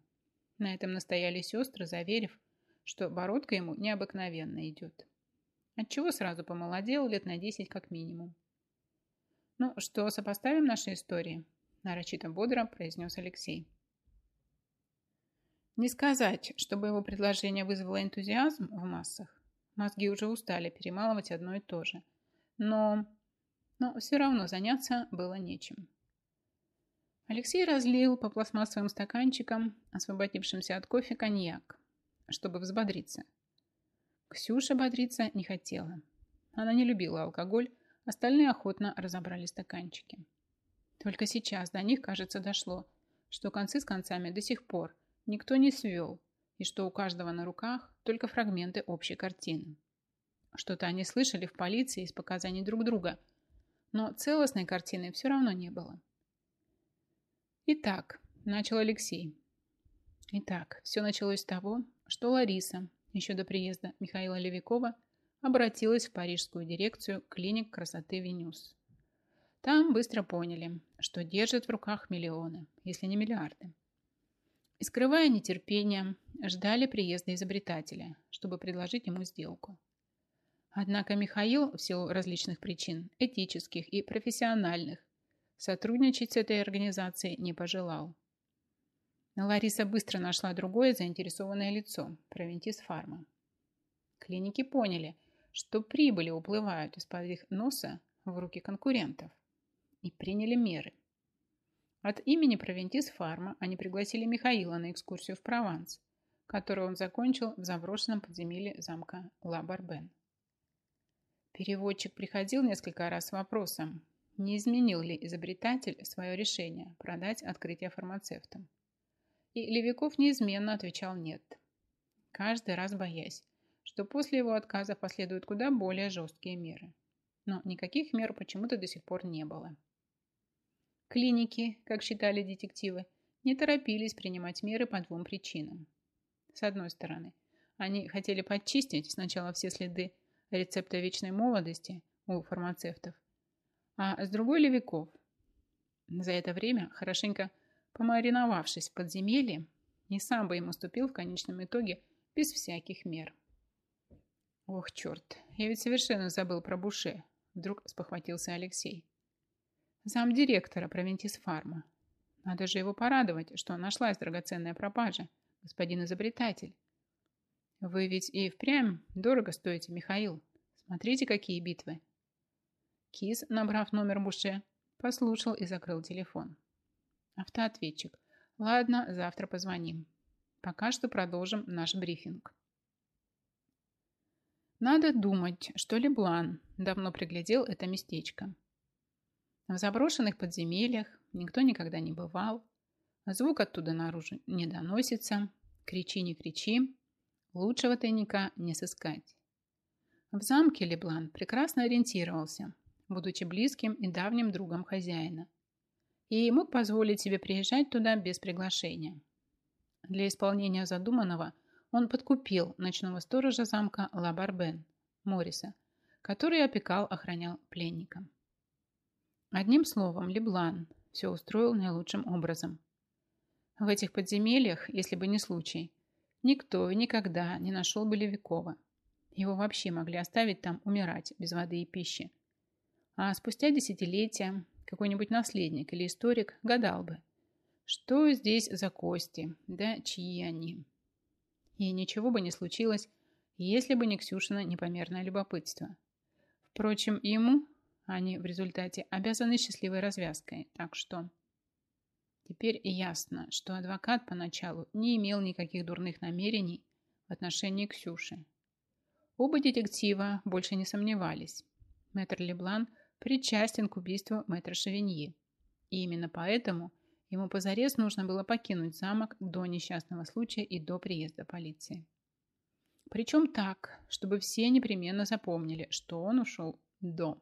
S1: На этом настояли сестры, заверив, что бородка ему необыкновенно идет. Отчего сразу помолодел лет на 10 как минимум. «Ну что, сопоставим наши истории?» – нарочито бодро произнес Алексей. Не сказать, чтобы его предложение вызвало энтузиазм в массах. Мозги уже устали перемалывать одно и то же. Но, но все равно заняться было нечем. Алексей разлил по пластмассовым стаканчикам, освободившимся от кофе, коньяк, чтобы взбодриться. Ксюша бодриться не хотела. Она не любила алкоголь, остальные охотно разобрали стаканчики. Только сейчас до них, кажется, дошло, что концы с концами до сих пор – никто не свел, и что у каждого на руках только фрагменты общей картины. Что-то они слышали в полиции из показаний друг друга, но целостной картины все равно не было. Итак, начал Алексей. Итак, все началось с того, что Лариса, еще до приезда Михаила Левикова, обратилась в парижскую дирекцию клиник красоты «Венюс». Там быстро поняли, что держат в руках миллионы, если не миллиарды и, скрывая нетерпение, ждали приезда изобретателя, чтобы предложить ему сделку. Однако Михаил, в силу различных причин, этических и профессиональных, сотрудничать с этой организацией не пожелал. Лариса быстро нашла другое заинтересованное лицо – Провентис Фарма. Клиники поняли, что прибыли уплывают из-под их носа в руки конкурентов и приняли меры – от имени Провентис Фарма они пригласили Михаила на экскурсию в Прованс, которую он закончил в заброшенном подземелье замка Ла-Барбен. Переводчик приходил несколько раз с вопросом, не изменил ли изобретатель свое решение продать открытие фармацевтам. И Левиков неизменно отвечал «нет», каждый раз боясь, что после его отказа последуют куда более жесткие меры. Но никаких мер почему-то до сих пор не было. Клиники, как считали детективы, не торопились принимать меры по двум причинам. С одной стороны, они хотели подчистить сначала все следы рецепта вечной молодости у фармацевтов, а с другой – левиков. За это время, хорошенько помариновавшись в подземелье, не сам бы ему ступил в конечном итоге без всяких мер. «Ох, черт, я ведь совершенно забыл про Буше», – вдруг спохватился Алексей. Зам директора Провентис Фарма. Надо же его порадовать, что нашлась драгоценная пропажа, господин изобретатель. Вы ведь и впрямь дорого стоите, Михаил. Смотрите, какие битвы. Кис, набрав номер Буше, послушал и закрыл телефон. Автоответчик. Ладно, завтра позвоним. Пока что продолжим наш брифинг. Надо думать, что Леблан давно приглядел это местечко. В заброшенных подземельях никто никогда не бывал. Звук оттуда наружу не доносится. Кричи, не кричи. Лучшего тайника не сыскать. В замке Леблан прекрасно ориентировался, будучи близким и давним другом хозяина, и мог позволить себе приезжать туда без приглашения. Для исполнения задуманного он подкупил ночного сторожа замка Лабарбен, Мориса, который опекал, охранял пленника. Одним словом, Леблан все устроил наилучшим образом. В этих подземельях, если бы не случай, никто и никогда не нашел бы Левикова. Его вообще могли оставить там умирать без воды и пищи. А спустя десятилетия какой-нибудь наследник или историк гадал бы, что здесь за кости, да чьи они. И ничего бы не случилось, если бы не Ксюшина непомерное любопытство. Впрочем, ему они в результате обязаны счастливой развязкой, так что... Теперь ясно, что адвокат поначалу не имел никаких дурных намерений в отношении Ксюши. Оба детектива больше не сомневались. Мэтр Леблан причастен к убийству мэтра Шевиньи. И именно поэтому ему позарез нужно было покинуть замок до несчастного случая и до приезда полиции. Причем так, чтобы все непременно запомнили, что он ушел до.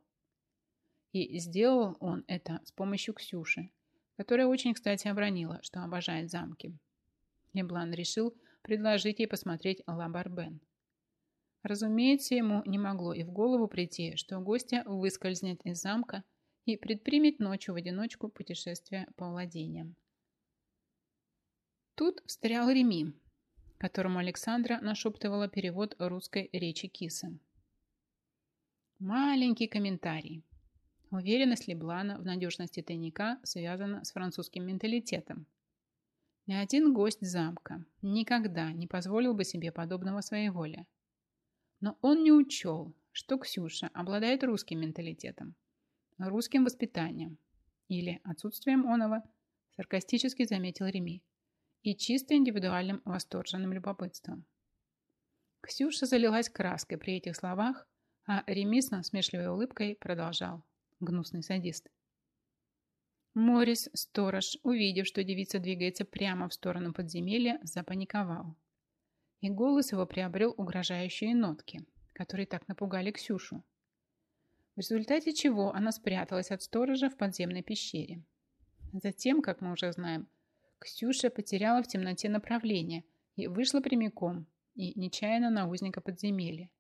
S1: И сделал он это с помощью Ксюши, которая очень, кстати, обронила, что обожает замки. Леблан решил предложить ей посмотреть «Ла Барбен». Разумеется, ему не могло и в голову прийти, что гостья выскользнет из замка и предпримет ночью в одиночку путешествие по владениям. Тут встрял Реми, которому Александра нашептывала перевод русской речи Кисы. Маленький комментарий. Уверенность Леблана в надежности тайника связана с французским менталитетом. Ни один гость замка никогда не позволил бы себе подобного своей воле. Но он не учел, что Ксюша обладает русским менталитетом, русским воспитанием или отсутствием оного, саркастически заметил Реми, и чисто индивидуальным восторженным любопытством. Ксюша залилась краской при этих словах, а Реми с насмешливой улыбкой продолжал гнусный садист. Морис, сторож, увидев, что девица двигается прямо в сторону подземелья, запаниковал. И голос его приобрел угрожающие нотки, которые так напугали Ксюшу. В результате чего она спряталась от сторожа в подземной пещере. Затем, как мы уже знаем, Ксюша потеряла в темноте направление и вышла прямиком и нечаянно на узника подземелья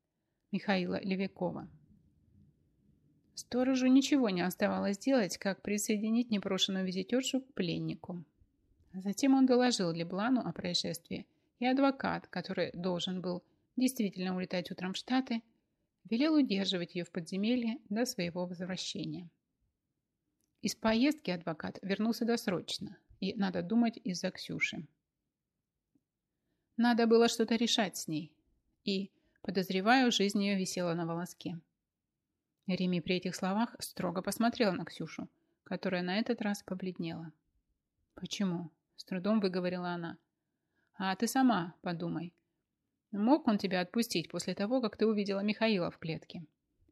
S1: Михаила Левякова. Сторожу ничего не оставалось делать, как присоединить непрошенную визитершу к пленнику. Затем он доложил Леблану о происшествии, и адвокат, который должен был действительно улетать утром в Штаты, велел удерживать ее в подземелье до своего возвращения. Из поездки адвокат вернулся досрочно, и, надо думать, из-за Ксюши. Надо было что-то решать с ней, и, подозреваю, жизнь ее висела на волоске. Реми при этих словах строго посмотрела на Ксюшу, которая на этот раз побледнела. «Почему?» – с трудом выговорила она. «А ты сама подумай. Мог он тебя отпустить после того, как ты увидела Михаила в клетке?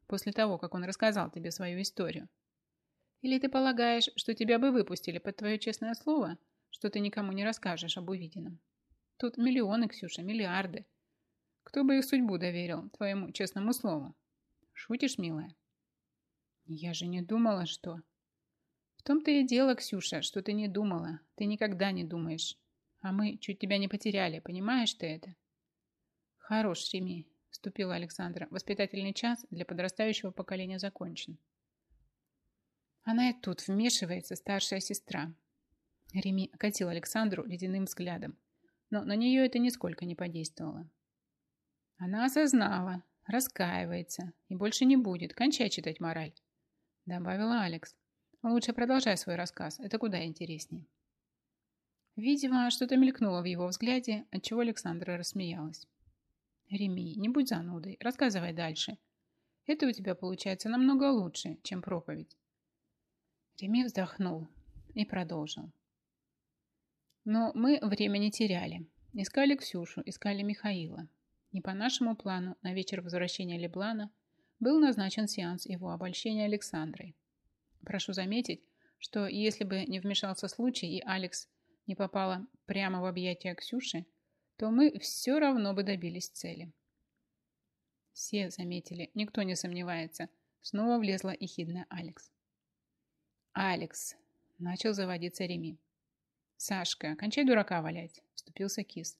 S1: После того, как он рассказал тебе свою историю? Или ты полагаешь, что тебя бы выпустили под твое честное слово, что ты никому не расскажешь об увиденном? Тут миллионы, Ксюша, миллиарды. Кто бы их судьбу доверил твоему честному слову? Шутишь, милая?» «Я же не думала, что...» «В том-то и дело, Ксюша, что ты не думала. Ты никогда не думаешь. А мы чуть тебя не потеряли, понимаешь ты это?» «Хорош, Реми», — вступила Александра. «Воспитательный час для подрастающего поколения закончен». Она и тут вмешивается старшая сестра. Реми окатил Александру ледяным взглядом, но на нее это нисколько не подействовало. Она осознала, раскаивается и больше не будет. Кончай читать мораль добавила Алекс. Лучше продолжай свой рассказ, это куда интереснее. Видимо, что-то мелькнуло в его взгляде, отчего Александра рассмеялась. Реми, не будь занудой, рассказывай дальше. Это у тебя получается намного лучше, чем проповедь. Реми вздохнул и продолжил. Но мы время не теряли. Искали Ксюшу, искали Михаила. Не по нашему плану, на вечер возвращения Леблана был назначен сеанс его обольщения Александрой. Прошу заметить, что если бы не вмешался случай и Алекс не попала прямо в объятия Ксюши, то мы все равно бы добились цели. Все заметили, никто не сомневается. Снова влезла и хидная Алекс. «Алекс!» – начал заводиться Реми. «Сашка, кончай дурака валять!» – вступился Кис.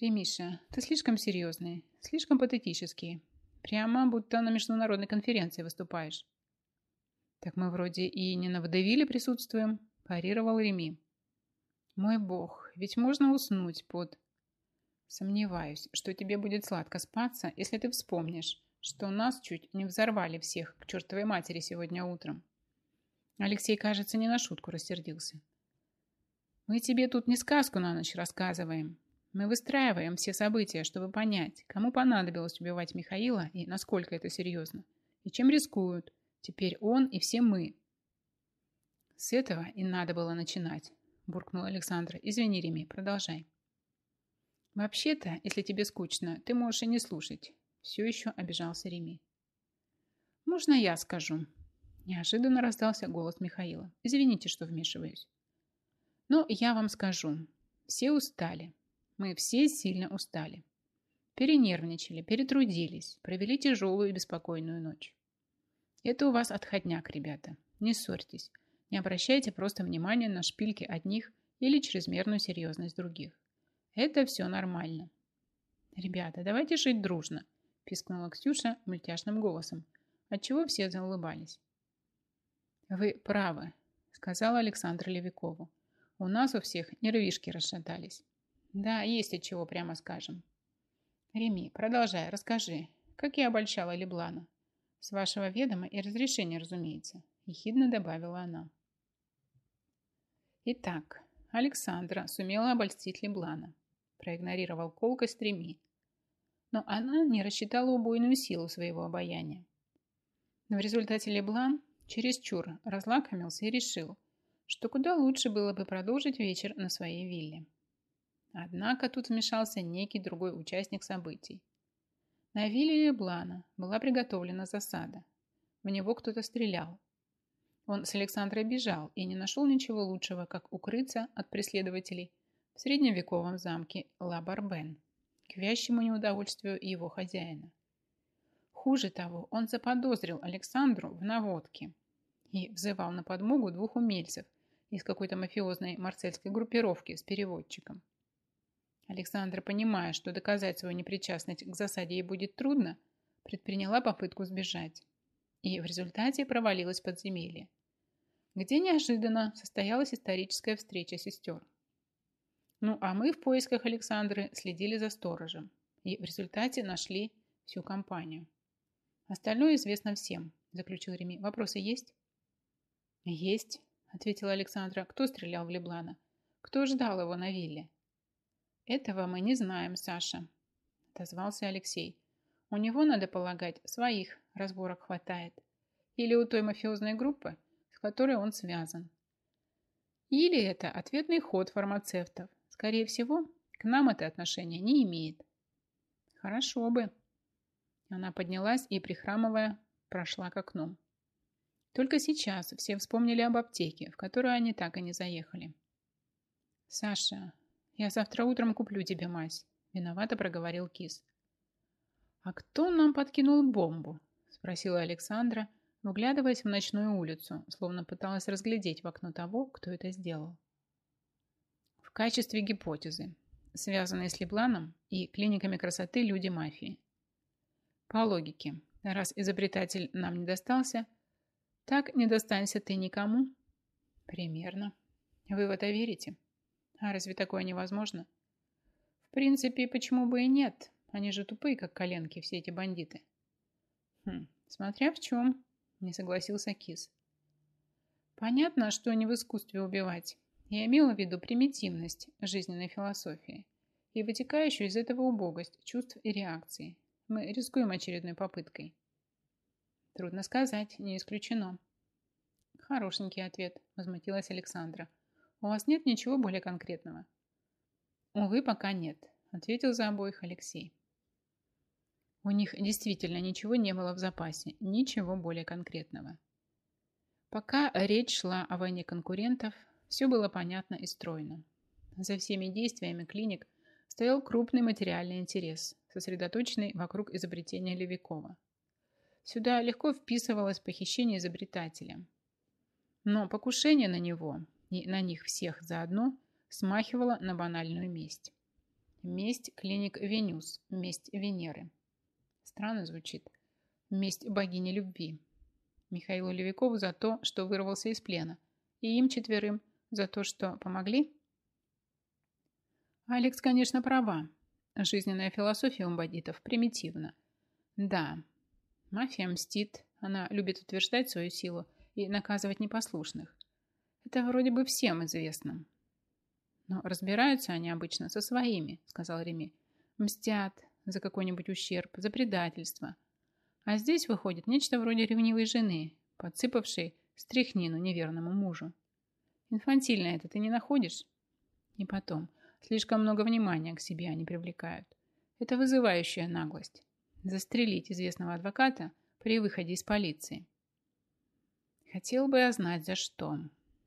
S1: «Ремиша, ты слишком серьезный, слишком патетический», Прямо будто на международной конференции выступаешь. Так мы вроде и не навдавили присутствуем, парировал Реми. Мой бог, ведь можно уснуть под... Сомневаюсь, что тебе будет сладко спаться, если ты вспомнишь, что нас чуть не взорвали всех к чертовой матери сегодня утром. Алексей, кажется, не на шутку рассердился. Мы тебе тут не сказку на ночь рассказываем, мы выстраиваем все события, чтобы понять, кому понадобилось убивать Михаила и насколько это серьезно, и чем рискуют. Теперь он и все мы. С этого и надо было начинать, буркнул Александр. Извини, Реми, продолжай. Вообще-то, если тебе скучно, ты можешь и не слушать. Все еще обижался Реми. Можно я скажу? Неожиданно раздался голос Михаила. Извините, что вмешиваюсь. Но я вам скажу. Все устали. Мы все сильно устали. Перенервничали, перетрудились, провели тяжелую и беспокойную ночь. Это у вас отходняк, ребята. Не ссорьтесь. Не обращайте просто внимания на шпильки одних или чрезмерную серьезность других. Это все нормально. Ребята, давайте жить дружно, пискнула Ксюша мультяшным голосом, отчего все заулыбались. Вы правы, сказала Александра Левикову. У нас у всех нервишки расшатались. Да, есть от чего, прямо скажем. Реми, продолжай, расскажи, как я обольщала Леблана? С вашего ведома и разрешения, разумеется, ехидно добавила она. Итак, Александра сумела обольстить Леблана, проигнорировал колкость Реми. Но она не рассчитала убойную силу своего обаяния. Но в результате Леблан чересчур разлакомился и решил, что куда лучше было бы продолжить вечер на своей вилле. Однако тут вмешался некий другой участник событий. На вилле Леблана была приготовлена засада. В него кто-то стрелял. Он с Александрой бежал и не нашел ничего лучшего, как укрыться от преследователей в средневековом замке Лабарбен, к вящему неудовольствию его хозяина. Хуже того, он заподозрил Александру в наводке и взывал на подмогу двух умельцев из какой-то мафиозной марсельской группировки с переводчиком. Александра, понимая, что доказать свою непричастность к засаде ей будет трудно, предприняла попытку сбежать и в результате провалилась в подземелье, где неожиданно состоялась историческая встреча сестер. Ну а мы в поисках Александры следили за сторожем и в результате нашли всю компанию. Остальное известно всем, заключил Реми. Вопросы есть? Есть, ответила Александра. Кто стрелял в Леблана? Кто ждал его на вилле? «Этого мы не знаем, Саша», – отозвался Алексей. «У него, надо полагать, своих разборок хватает. Или у той мафиозной группы, с которой он связан. Или это ответный ход фармацевтов. Скорее всего, к нам это отношение не имеет». «Хорошо бы». Она поднялась и, прихрамывая, прошла к окну. Только сейчас все вспомнили об аптеке, в которую они так и не заехали. «Саша, я завтра утром куплю тебе мазь», – виновато проговорил кис. «А кто нам подкинул бомбу?» – спросила Александра, вглядываясь в ночную улицу, словно пыталась разглядеть в окно того, кто это сделал. В качестве гипотезы, связанной с Лебланом и клиниками красоты люди мафии. По логике, раз изобретатель нам не достался, так не достанься ты никому. Примерно. Вы в это верите? А разве такое невозможно? В принципе, почему бы и нет? Они же тупые, как коленки, все эти бандиты. Хм, смотря в чем, не согласился Кис. Понятно, что не в искусстве убивать. Я имела в виду примитивность жизненной философии и вытекающую из этого убогость чувств и реакций. Мы рискуем очередной попыткой. Трудно сказать, не исключено. Хорошенький ответ, возмутилась Александра. У вас нет ничего более конкретного? Увы, пока нет, ответил за обоих Алексей. У них действительно ничего не было в запасе, ничего более конкретного. Пока речь шла о войне конкурентов, все было понятно и стройно. За всеми действиями клиник стоял крупный материальный интерес, сосредоточенный вокруг изобретения Левикова. Сюда легко вписывалось похищение изобретателя. Но покушение на него и на них всех заодно смахивала на банальную месть. Месть клиник Венюс, месть Венеры. Странно звучит. Месть богини любви. Михаилу Левикову за то, что вырвался из плена, и им четверым за то, что помогли? Алекс, конечно, права. Жизненная философия умбадитов примитивна. Да, мафия мстит, она любит утверждать свою силу и наказывать непослушных. Это вроде бы всем известно. Но разбираются они обычно со своими, сказал Реми. Мстят за какой-нибудь ущерб, за предательство. А здесь выходит нечто вроде ревнивой жены, подсыпавшей стряхнину неверному мужу. Инфантильно это ты не находишь? И потом, слишком много внимания к себе они привлекают. Это вызывающая наглость. Застрелить известного адвоката при выходе из полиции. Хотел бы я знать, за что,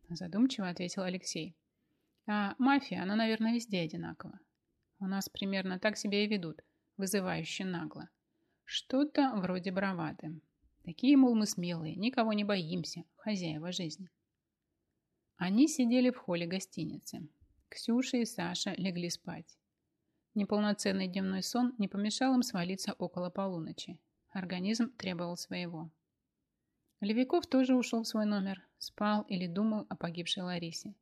S1: задумчиво ответил Алексей. А мафия, она, наверное, везде одинакова. У нас примерно так себя и ведут, вызывающе нагло. Что-то вроде бравады. Такие, мол, мы смелые, никого не боимся, хозяева жизни. Они сидели в холле гостиницы. Ксюша и Саша легли спать. Неполноценный дневной сон не помешал им свалиться около полуночи. Организм требовал своего. Левиков тоже ушел в свой номер, спал или думал о погибшей Ларисе.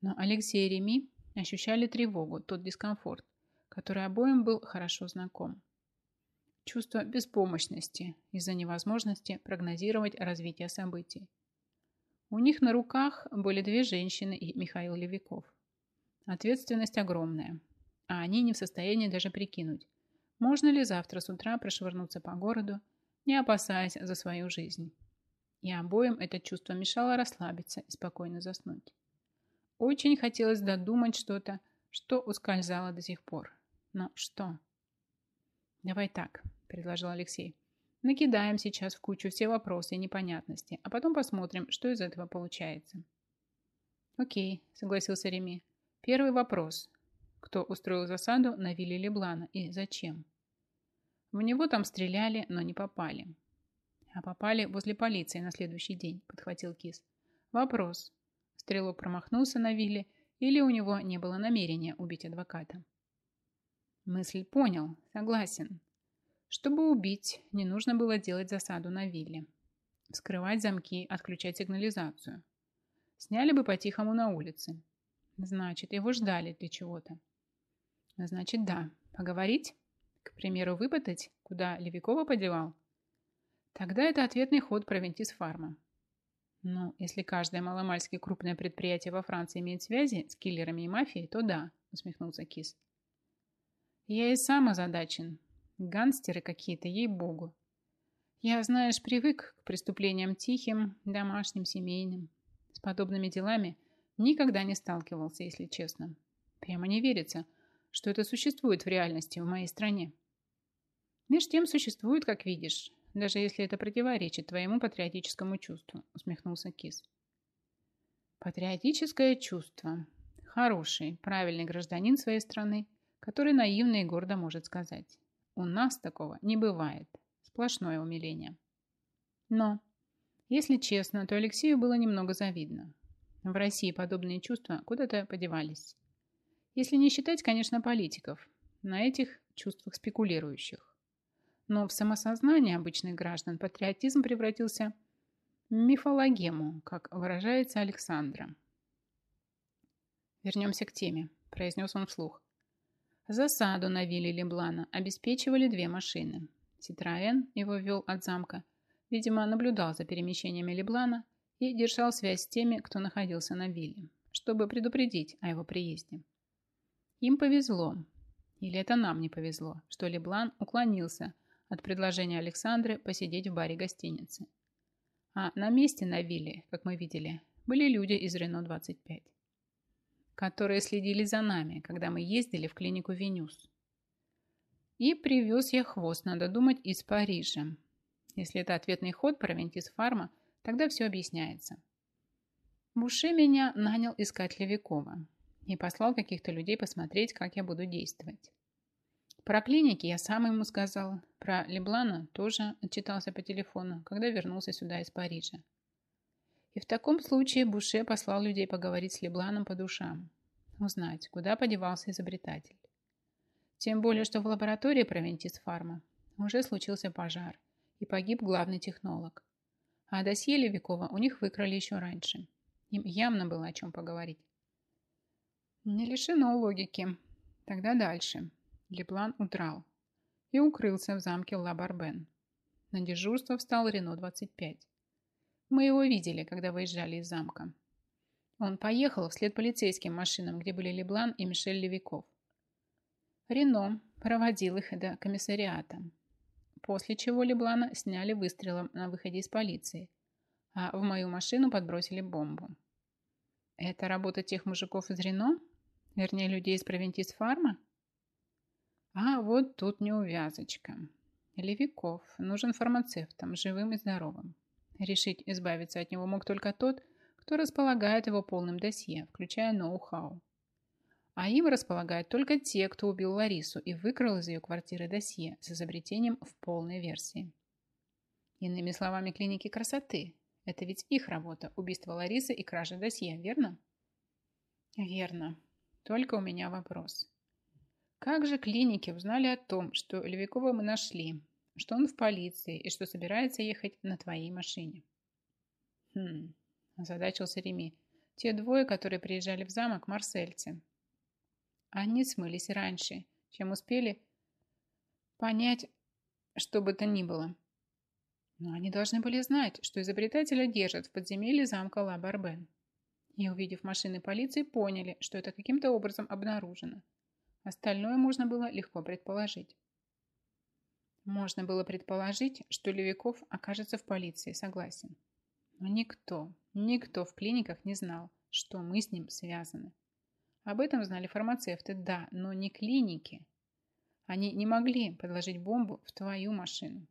S1: Но Алексей и Реми ощущали тревогу, тот дискомфорт, который обоим был хорошо знаком. Чувство беспомощности из-за невозможности прогнозировать развитие событий. У них на руках были две женщины и Михаил Левиков. Ответственность огромная, а они не в состоянии даже прикинуть, можно ли завтра с утра прошвырнуться по городу, не опасаясь за свою жизнь. И обоим это чувство мешало расслабиться и спокойно заснуть. Очень хотелось додумать что-то, что ускользало до сих пор. Но что? «Давай так», – предложил Алексей. «Накидаем сейчас в кучу все вопросы и непонятности, а потом посмотрим, что из этого получается». «Окей», – согласился Реми. «Первый вопрос. Кто устроил засаду на вилле Леблана и зачем?» В него там стреляли, но не попали. А попали возле полиции на следующий день, подхватил Кис. Вопрос. Стрелок промахнулся на вилле или у него не было намерения убить адвоката? Мысль понял, согласен. Чтобы убить, не нужно было делать засаду на вилле. Вскрывать замки, отключать сигнализацию. Сняли бы по-тихому на улице. Значит, его ждали для чего-то. Значит, да. Поговорить? К примеру, выпытать, куда Левикова подевал? Тогда это ответный ход Провентис Фарма. Ну, если каждое маломальски крупное предприятие во Франции имеет связи с киллерами и мафией, то да, усмехнулся Кис. Я и сам озадачен. Гангстеры какие-то, ей-богу. Я, знаешь, привык к преступлениям тихим, домашним, семейным. С подобными делами никогда не сталкивался, если честно. Прямо не верится – что это существует в реальности в моей стране. Меж тем существует, как видишь, даже если это противоречит твоему патриотическому чувству, усмехнулся Кис. Патриотическое чувство. Хороший, правильный гражданин своей страны, который наивно и гордо может сказать. У нас такого не бывает. Сплошное умиление. Но, если честно, то Алексею было немного завидно. В России подобные чувства куда-то подевались. Если не считать, конечно, политиков, на этих чувствах спекулирующих. Но в самосознании обычных граждан патриотизм превратился в мифологему, как выражается Александра. «Вернемся к теме», – произнес он вслух. Засаду на вилле Леблана обеспечивали две машины. Ситроен его вел от замка, видимо, наблюдал за перемещениями Леблана и держал связь с теми, кто находился на вилле, чтобы предупредить о его приезде. Им повезло. Или это нам не повезло, что Леблан уклонился от предложения Александры посидеть в баре гостиницы. А на месте на вилле, как мы видели, были люди из Рено-25, которые следили за нами, когда мы ездили в клинику Венюс. И привез я хвост, надо думать, из Парижа. Если это ответный ход про Фарма, тогда все объясняется. Буше меня нанял искать Левикова, и послал каких-то людей посмотреть, как я буду действовать. Про клиники я сам ему сказал, про Леблана тоже отчитался по телефону, когда вернулся сюда из Парижа. И в таком случае Буше послал людей поговорить с Лебланом по душам, узнать, куда подевался изобретатель. Тем более, что в лаборатории Провентис Фарма уже случился пожар, и погиб главный технолог. А досье Левикова у них выкрали еще раньше. Им явно было о чем поговорить. Не лишено логики. Тогда дальше. Леплан удрал и укрылся в замке Лабарбен. На дежурство встал Рено-25. Мы его видели, когда выезжали из замка. Он поехал вслед полицейским машинам, где были Леблан и Мишель Левиков. Рено проводил их до комиссариата, после чего Леблана сняли выстрелом на выходе из полиции, а в мою машину подбросили бомбу. Это работа тех мужиков из Рено? Вернее, людей из Провентис Фарма? А вот тут неувязочка. Левиков нужен фармацевтам, живым и здоровым. Решить избавиться от него мог только тот, кто располагает его полным досье, включая ноу-хау. А им располагают только те, кто убил Ларису и выкрал из ее квартиры досье с изобретением в полной версии. Иными словами, клиники красоты. Это ведь их работа – убийство Ларисы и кража досье, верно? Верно. Только у меня вопрос. Как же клиники узнали о том, что Левикова мы нашли, что он в полиции и что собирается ехать на твоей машине? Хм, озадачился Реми. Те двое, которые приезжали в замок, марсельцы. Они смылись раньше, чем успели понять, что бы то ни было. Но они должны были знать, что изобретателя держат в подземелье замка Ла-Барбен и, увидев машины полиции, поняли, что это каким-то образом обнаружено. Остальное можно было легко предположить. Можно было предположить, что Левиков окажется в полиции, согласен. Но никто, никто в клиниках не знал, что мы с ним связаны. Об этом знали фармацевты, да, но не клиники. Они не могли подложить бомбу в твою машину.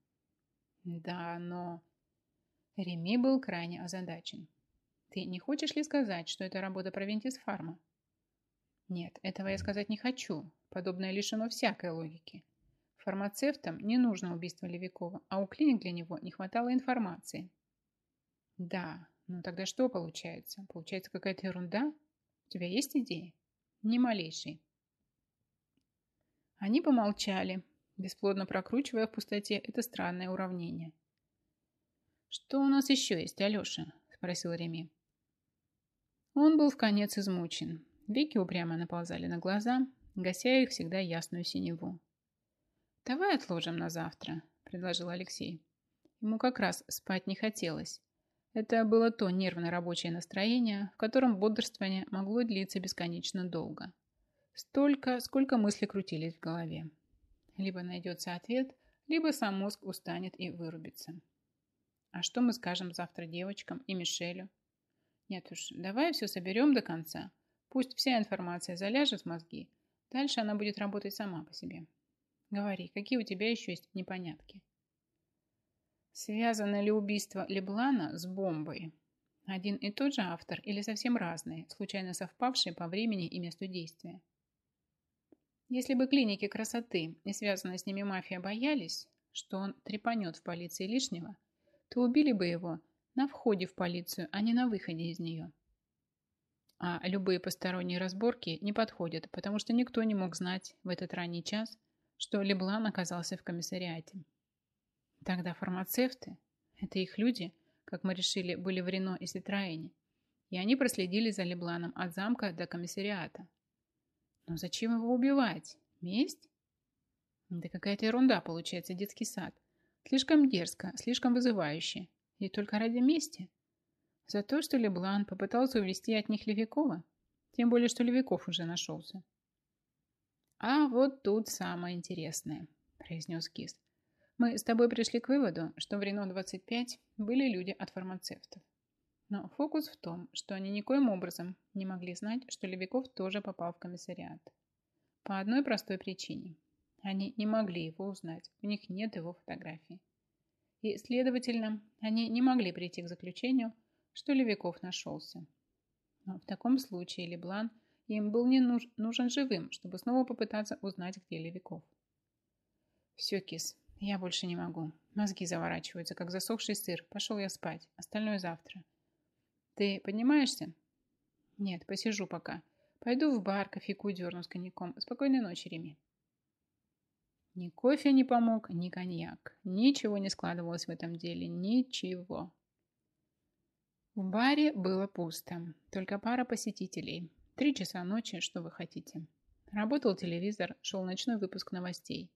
S1: Да, но... Реми был крайне озадачен. Ты не хочешь ли сказать, что это работа Провентис Фарма? Нет, этого я сказать не хочу. Подобное лишено всякой логики. Фармацевтам не нужно убийство Левикова, а у клиник для него не хватало информации. Да, ну тогда что получается? Получается какая-то ерунда? У тебя есть идеи? Ни малейшей. Они помолчали, бесплодно прокручивая в пустоте это странное уравнение. «Что у нас еще есть, Алеша?» – спросил Реми. Он был в конец измучен. Веки упрямо наползали на глаза, гася их всегда ясную синеву. «Давай отложим на завтра», — предложил Алексей. Ему как раз спать не хотелось. Это было то нервное рабочее настроение, в котором бодрствование могло длиться бесконечно долго. Столько, сколько мысли крутились в голове. Либо найдется ответ, либо сам мозг устанет и вырубится. А что мы скажем завтра девочкам и Мишелю? Нет уж, давай все соберем до конца. Пусть вся информация заляжет в мозги. Дальше она будет работать сама по себе. Говори, какие у тебя еще есть непонятки? Связано ли убийство Леблана с бомбой? Один и тот же автор или совсем разные, случайно совпавшие по времени и месту действия? Если бы клиники красоты и связанная с ними мафия боялись, что он трепанет в полиции лишнего, то убили бы его на входе в полицию, а не на выходе из нее. А любые посторонние разборки не подходят, потому что никто не мог знать в этот ранний час, что Леблан оказался в комиссариате. Тогда фармацевты, это их люди, как мы решили, были в Рено и Ситроэне, и они проследили за Лебланом от замка до комиссариата. Но зачем его убивать? Месть? Да какая-то ерунда получается детский сад. Слишком дерзко, слишком вызывающе. И только ради мести. За то, что Леблан попытался увести от них Левикова. Тем более, что Левиков уже нашелся. «А вот тут самое интересное», – произнес Кис. «Мы с тобой пришли к выводу, что в Рено-25 были люди от фармацевтов. Но фокус в том, что они никоим образом не могли знать, что Левиков тоже попал в комиссариат. По одной простой причине. Они не могли его узнать, у них нет его фотографии и, следовательно, они не могли прийти к заключению, что Левиков нашелся. Но в таком случае Леблан им был не нуж нужен живым, чтобы снова попытаться узнать, где Левиков. «Все, кис, я больше не могу. Мозги заворачиваются, как засохший сыр. Пошел я спать. Остальное завтра. Ты поднимаешься?» «Нет, посижу пока. Пойду в бар, кофейку дерну с коньяком. Спокойной ночи, Реми». Ни кофе не помог, ни коньяк. Ничего не складывалось в этом деле, ничего. В баре было пусто, только пара посетителей. Три часа ночи, что вы хотите. Работал телевизор, шел ночной выпуск новостей.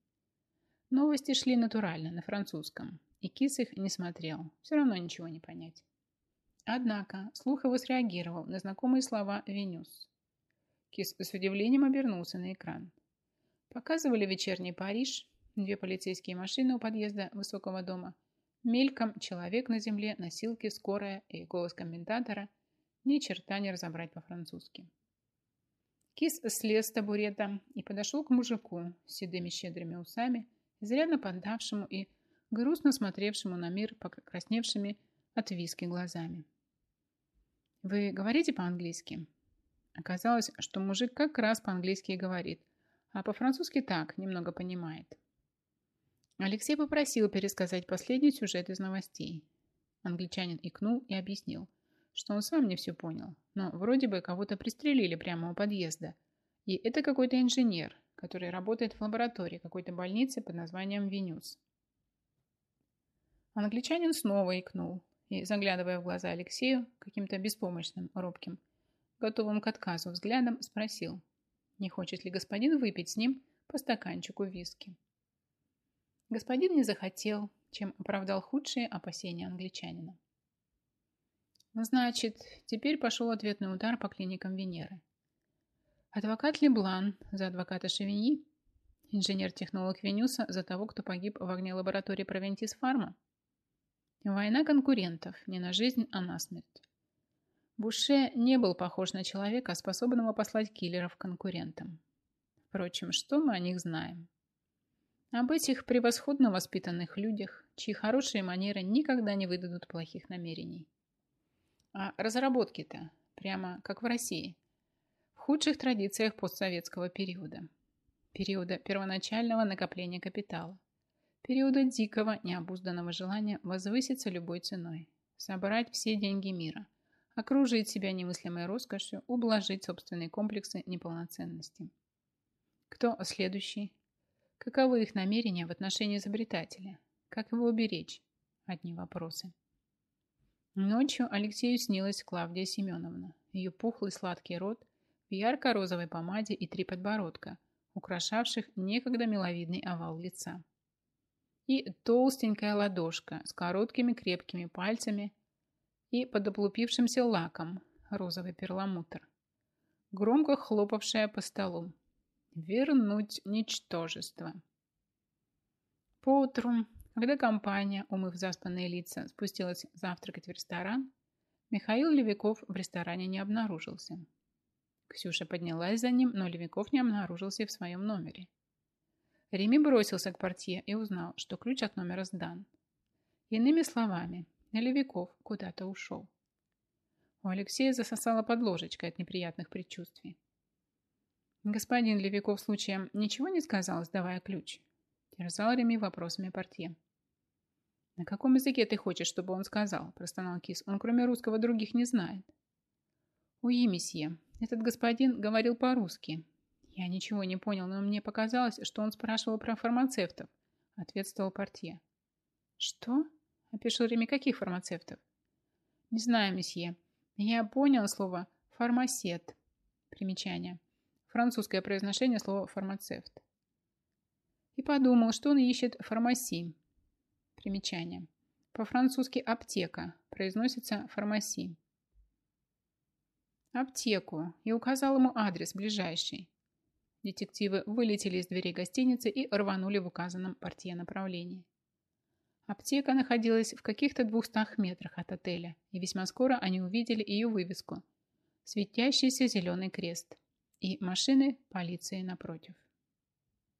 S1: Новости шли натурально, на французском, и Кис их не смотрел, все равно ничего не понять. Однако слух его среагировал на знакомые слова «Венюс». Кис с удивлением обернулся на экран – Показывали вечерний Париж, две полицейские машины у подъезда высокого дома, мельком человек на земле, носилки, скорая и голос комментатора ни черта не разобрать по-французски. Кис слез с табурета и подошел к мужику с седыми щедрыми усами, изрядно поддавшему и грустно смотревшему на мир покрасневшими от виски глазами. «Вы говорите по-английски?» Оказалось, что мужик как раз по-английски и говорит – а по-французски так, немного понимает. Алексей попросил пересказать последний сюжет из новостей. Англичанин икнул и объяснил, что он сам не все понял, но вроде бы кого-то пристрелили прямо у подъезда. И это какой-то инженер, который работает в лаборатории какой-то больницы под названием Венюс. Англичанин снова икнул и, заглядывая в глаза Алексею, каким-то беспомощным, робким, готовым к отказу взглядом, спросил – не хочет ли господин выпить с ним по стаканчику виски. Господин не захотел, чем оправдал худшие опасения англичанина. Значит, теперь пошел ответный удар по клиникам Венеры. Адвокат Леблан за адвоката Шевиньи, инженер-технолог Венюса за того, кто погиб в огне лаборатории Провентис Фарма. Война конкурентов не на жизнь, а на смерть. Буше не был похож на человека, способного послать киллеров конкурентам. Впрочем, что мы о них знаем? Об этих превосходно воспитанных людях, чьи хорошие манеры никогда не выдадут плохих намерений. А разработки-то прямо как в России. В худших традициях постсоветского периода. Периода первоначального накопления капитала. Периода дикого, необузданного желания возвыситься любой ценой. Собрать все деньги мира – окружить себя немыслимой роскошью, ублажить собственные комплексы неполноценности. Кто следующий? Каковы их намерения в отношении изобретателя? Как его уберечь? Одни вопросы. Ночью Алексею снилась Клавдия Семеновна. Ее пухлый сладкий рот в ярко-розовой помаде и три подбородка, украшавших некогда миловидный овал лица. И толстенькая ладошка с короткими крепкими пальцами – и под облупившимся лаком розовый перламутр, громко хлопавшая по столу. Вернуть ничтожество. Поутру, когда компания, умыв заспанные лица, спустилась завтракать в ресторан, Михаил Левиков в ресторане не обнаружился. Ксюша поднялась за ним, но Левиков не обнаружился и в своем номере. Реми бросился к портье и узнал, что ключ от номера сдан. Иными словами, Левиков куда-то ушел. У Алексея засосало под ложечкой от неприятных предчувствий. «Господин Левиков случаем ничего не сказал, сдавая ключ?» Терзал Реми вопросами портье. «На каком языке ты хочешь, чтобы он сказал?» – простонал Кис. «Он кроме русского других не знает». «Уи, месье, этот господин говорил по-русски. Я ничего не понял, но мне показалось, что он спрашивал про фармацевтов», – ответствовал портье. «Что?» А опешил Реми, каких фармацевтов? Не знаю, месье. Я понял слово «фармасет». Примечание. Французское произношение слова «фармацевт». И подумал, что он ищет фармаси. Примечание. По-французски «аптека» произносится «фармаси». Аптеку. И указал ему адрес ближайший. Детективы вылетели из двери гостиницы и рванули в указанном портье направлении. Аптека находилась в каких-то двухстах метрах от отеля, и весьма скоро они увидели ее вывеску «Светящийся зеленый крест» и машины полиции напротив.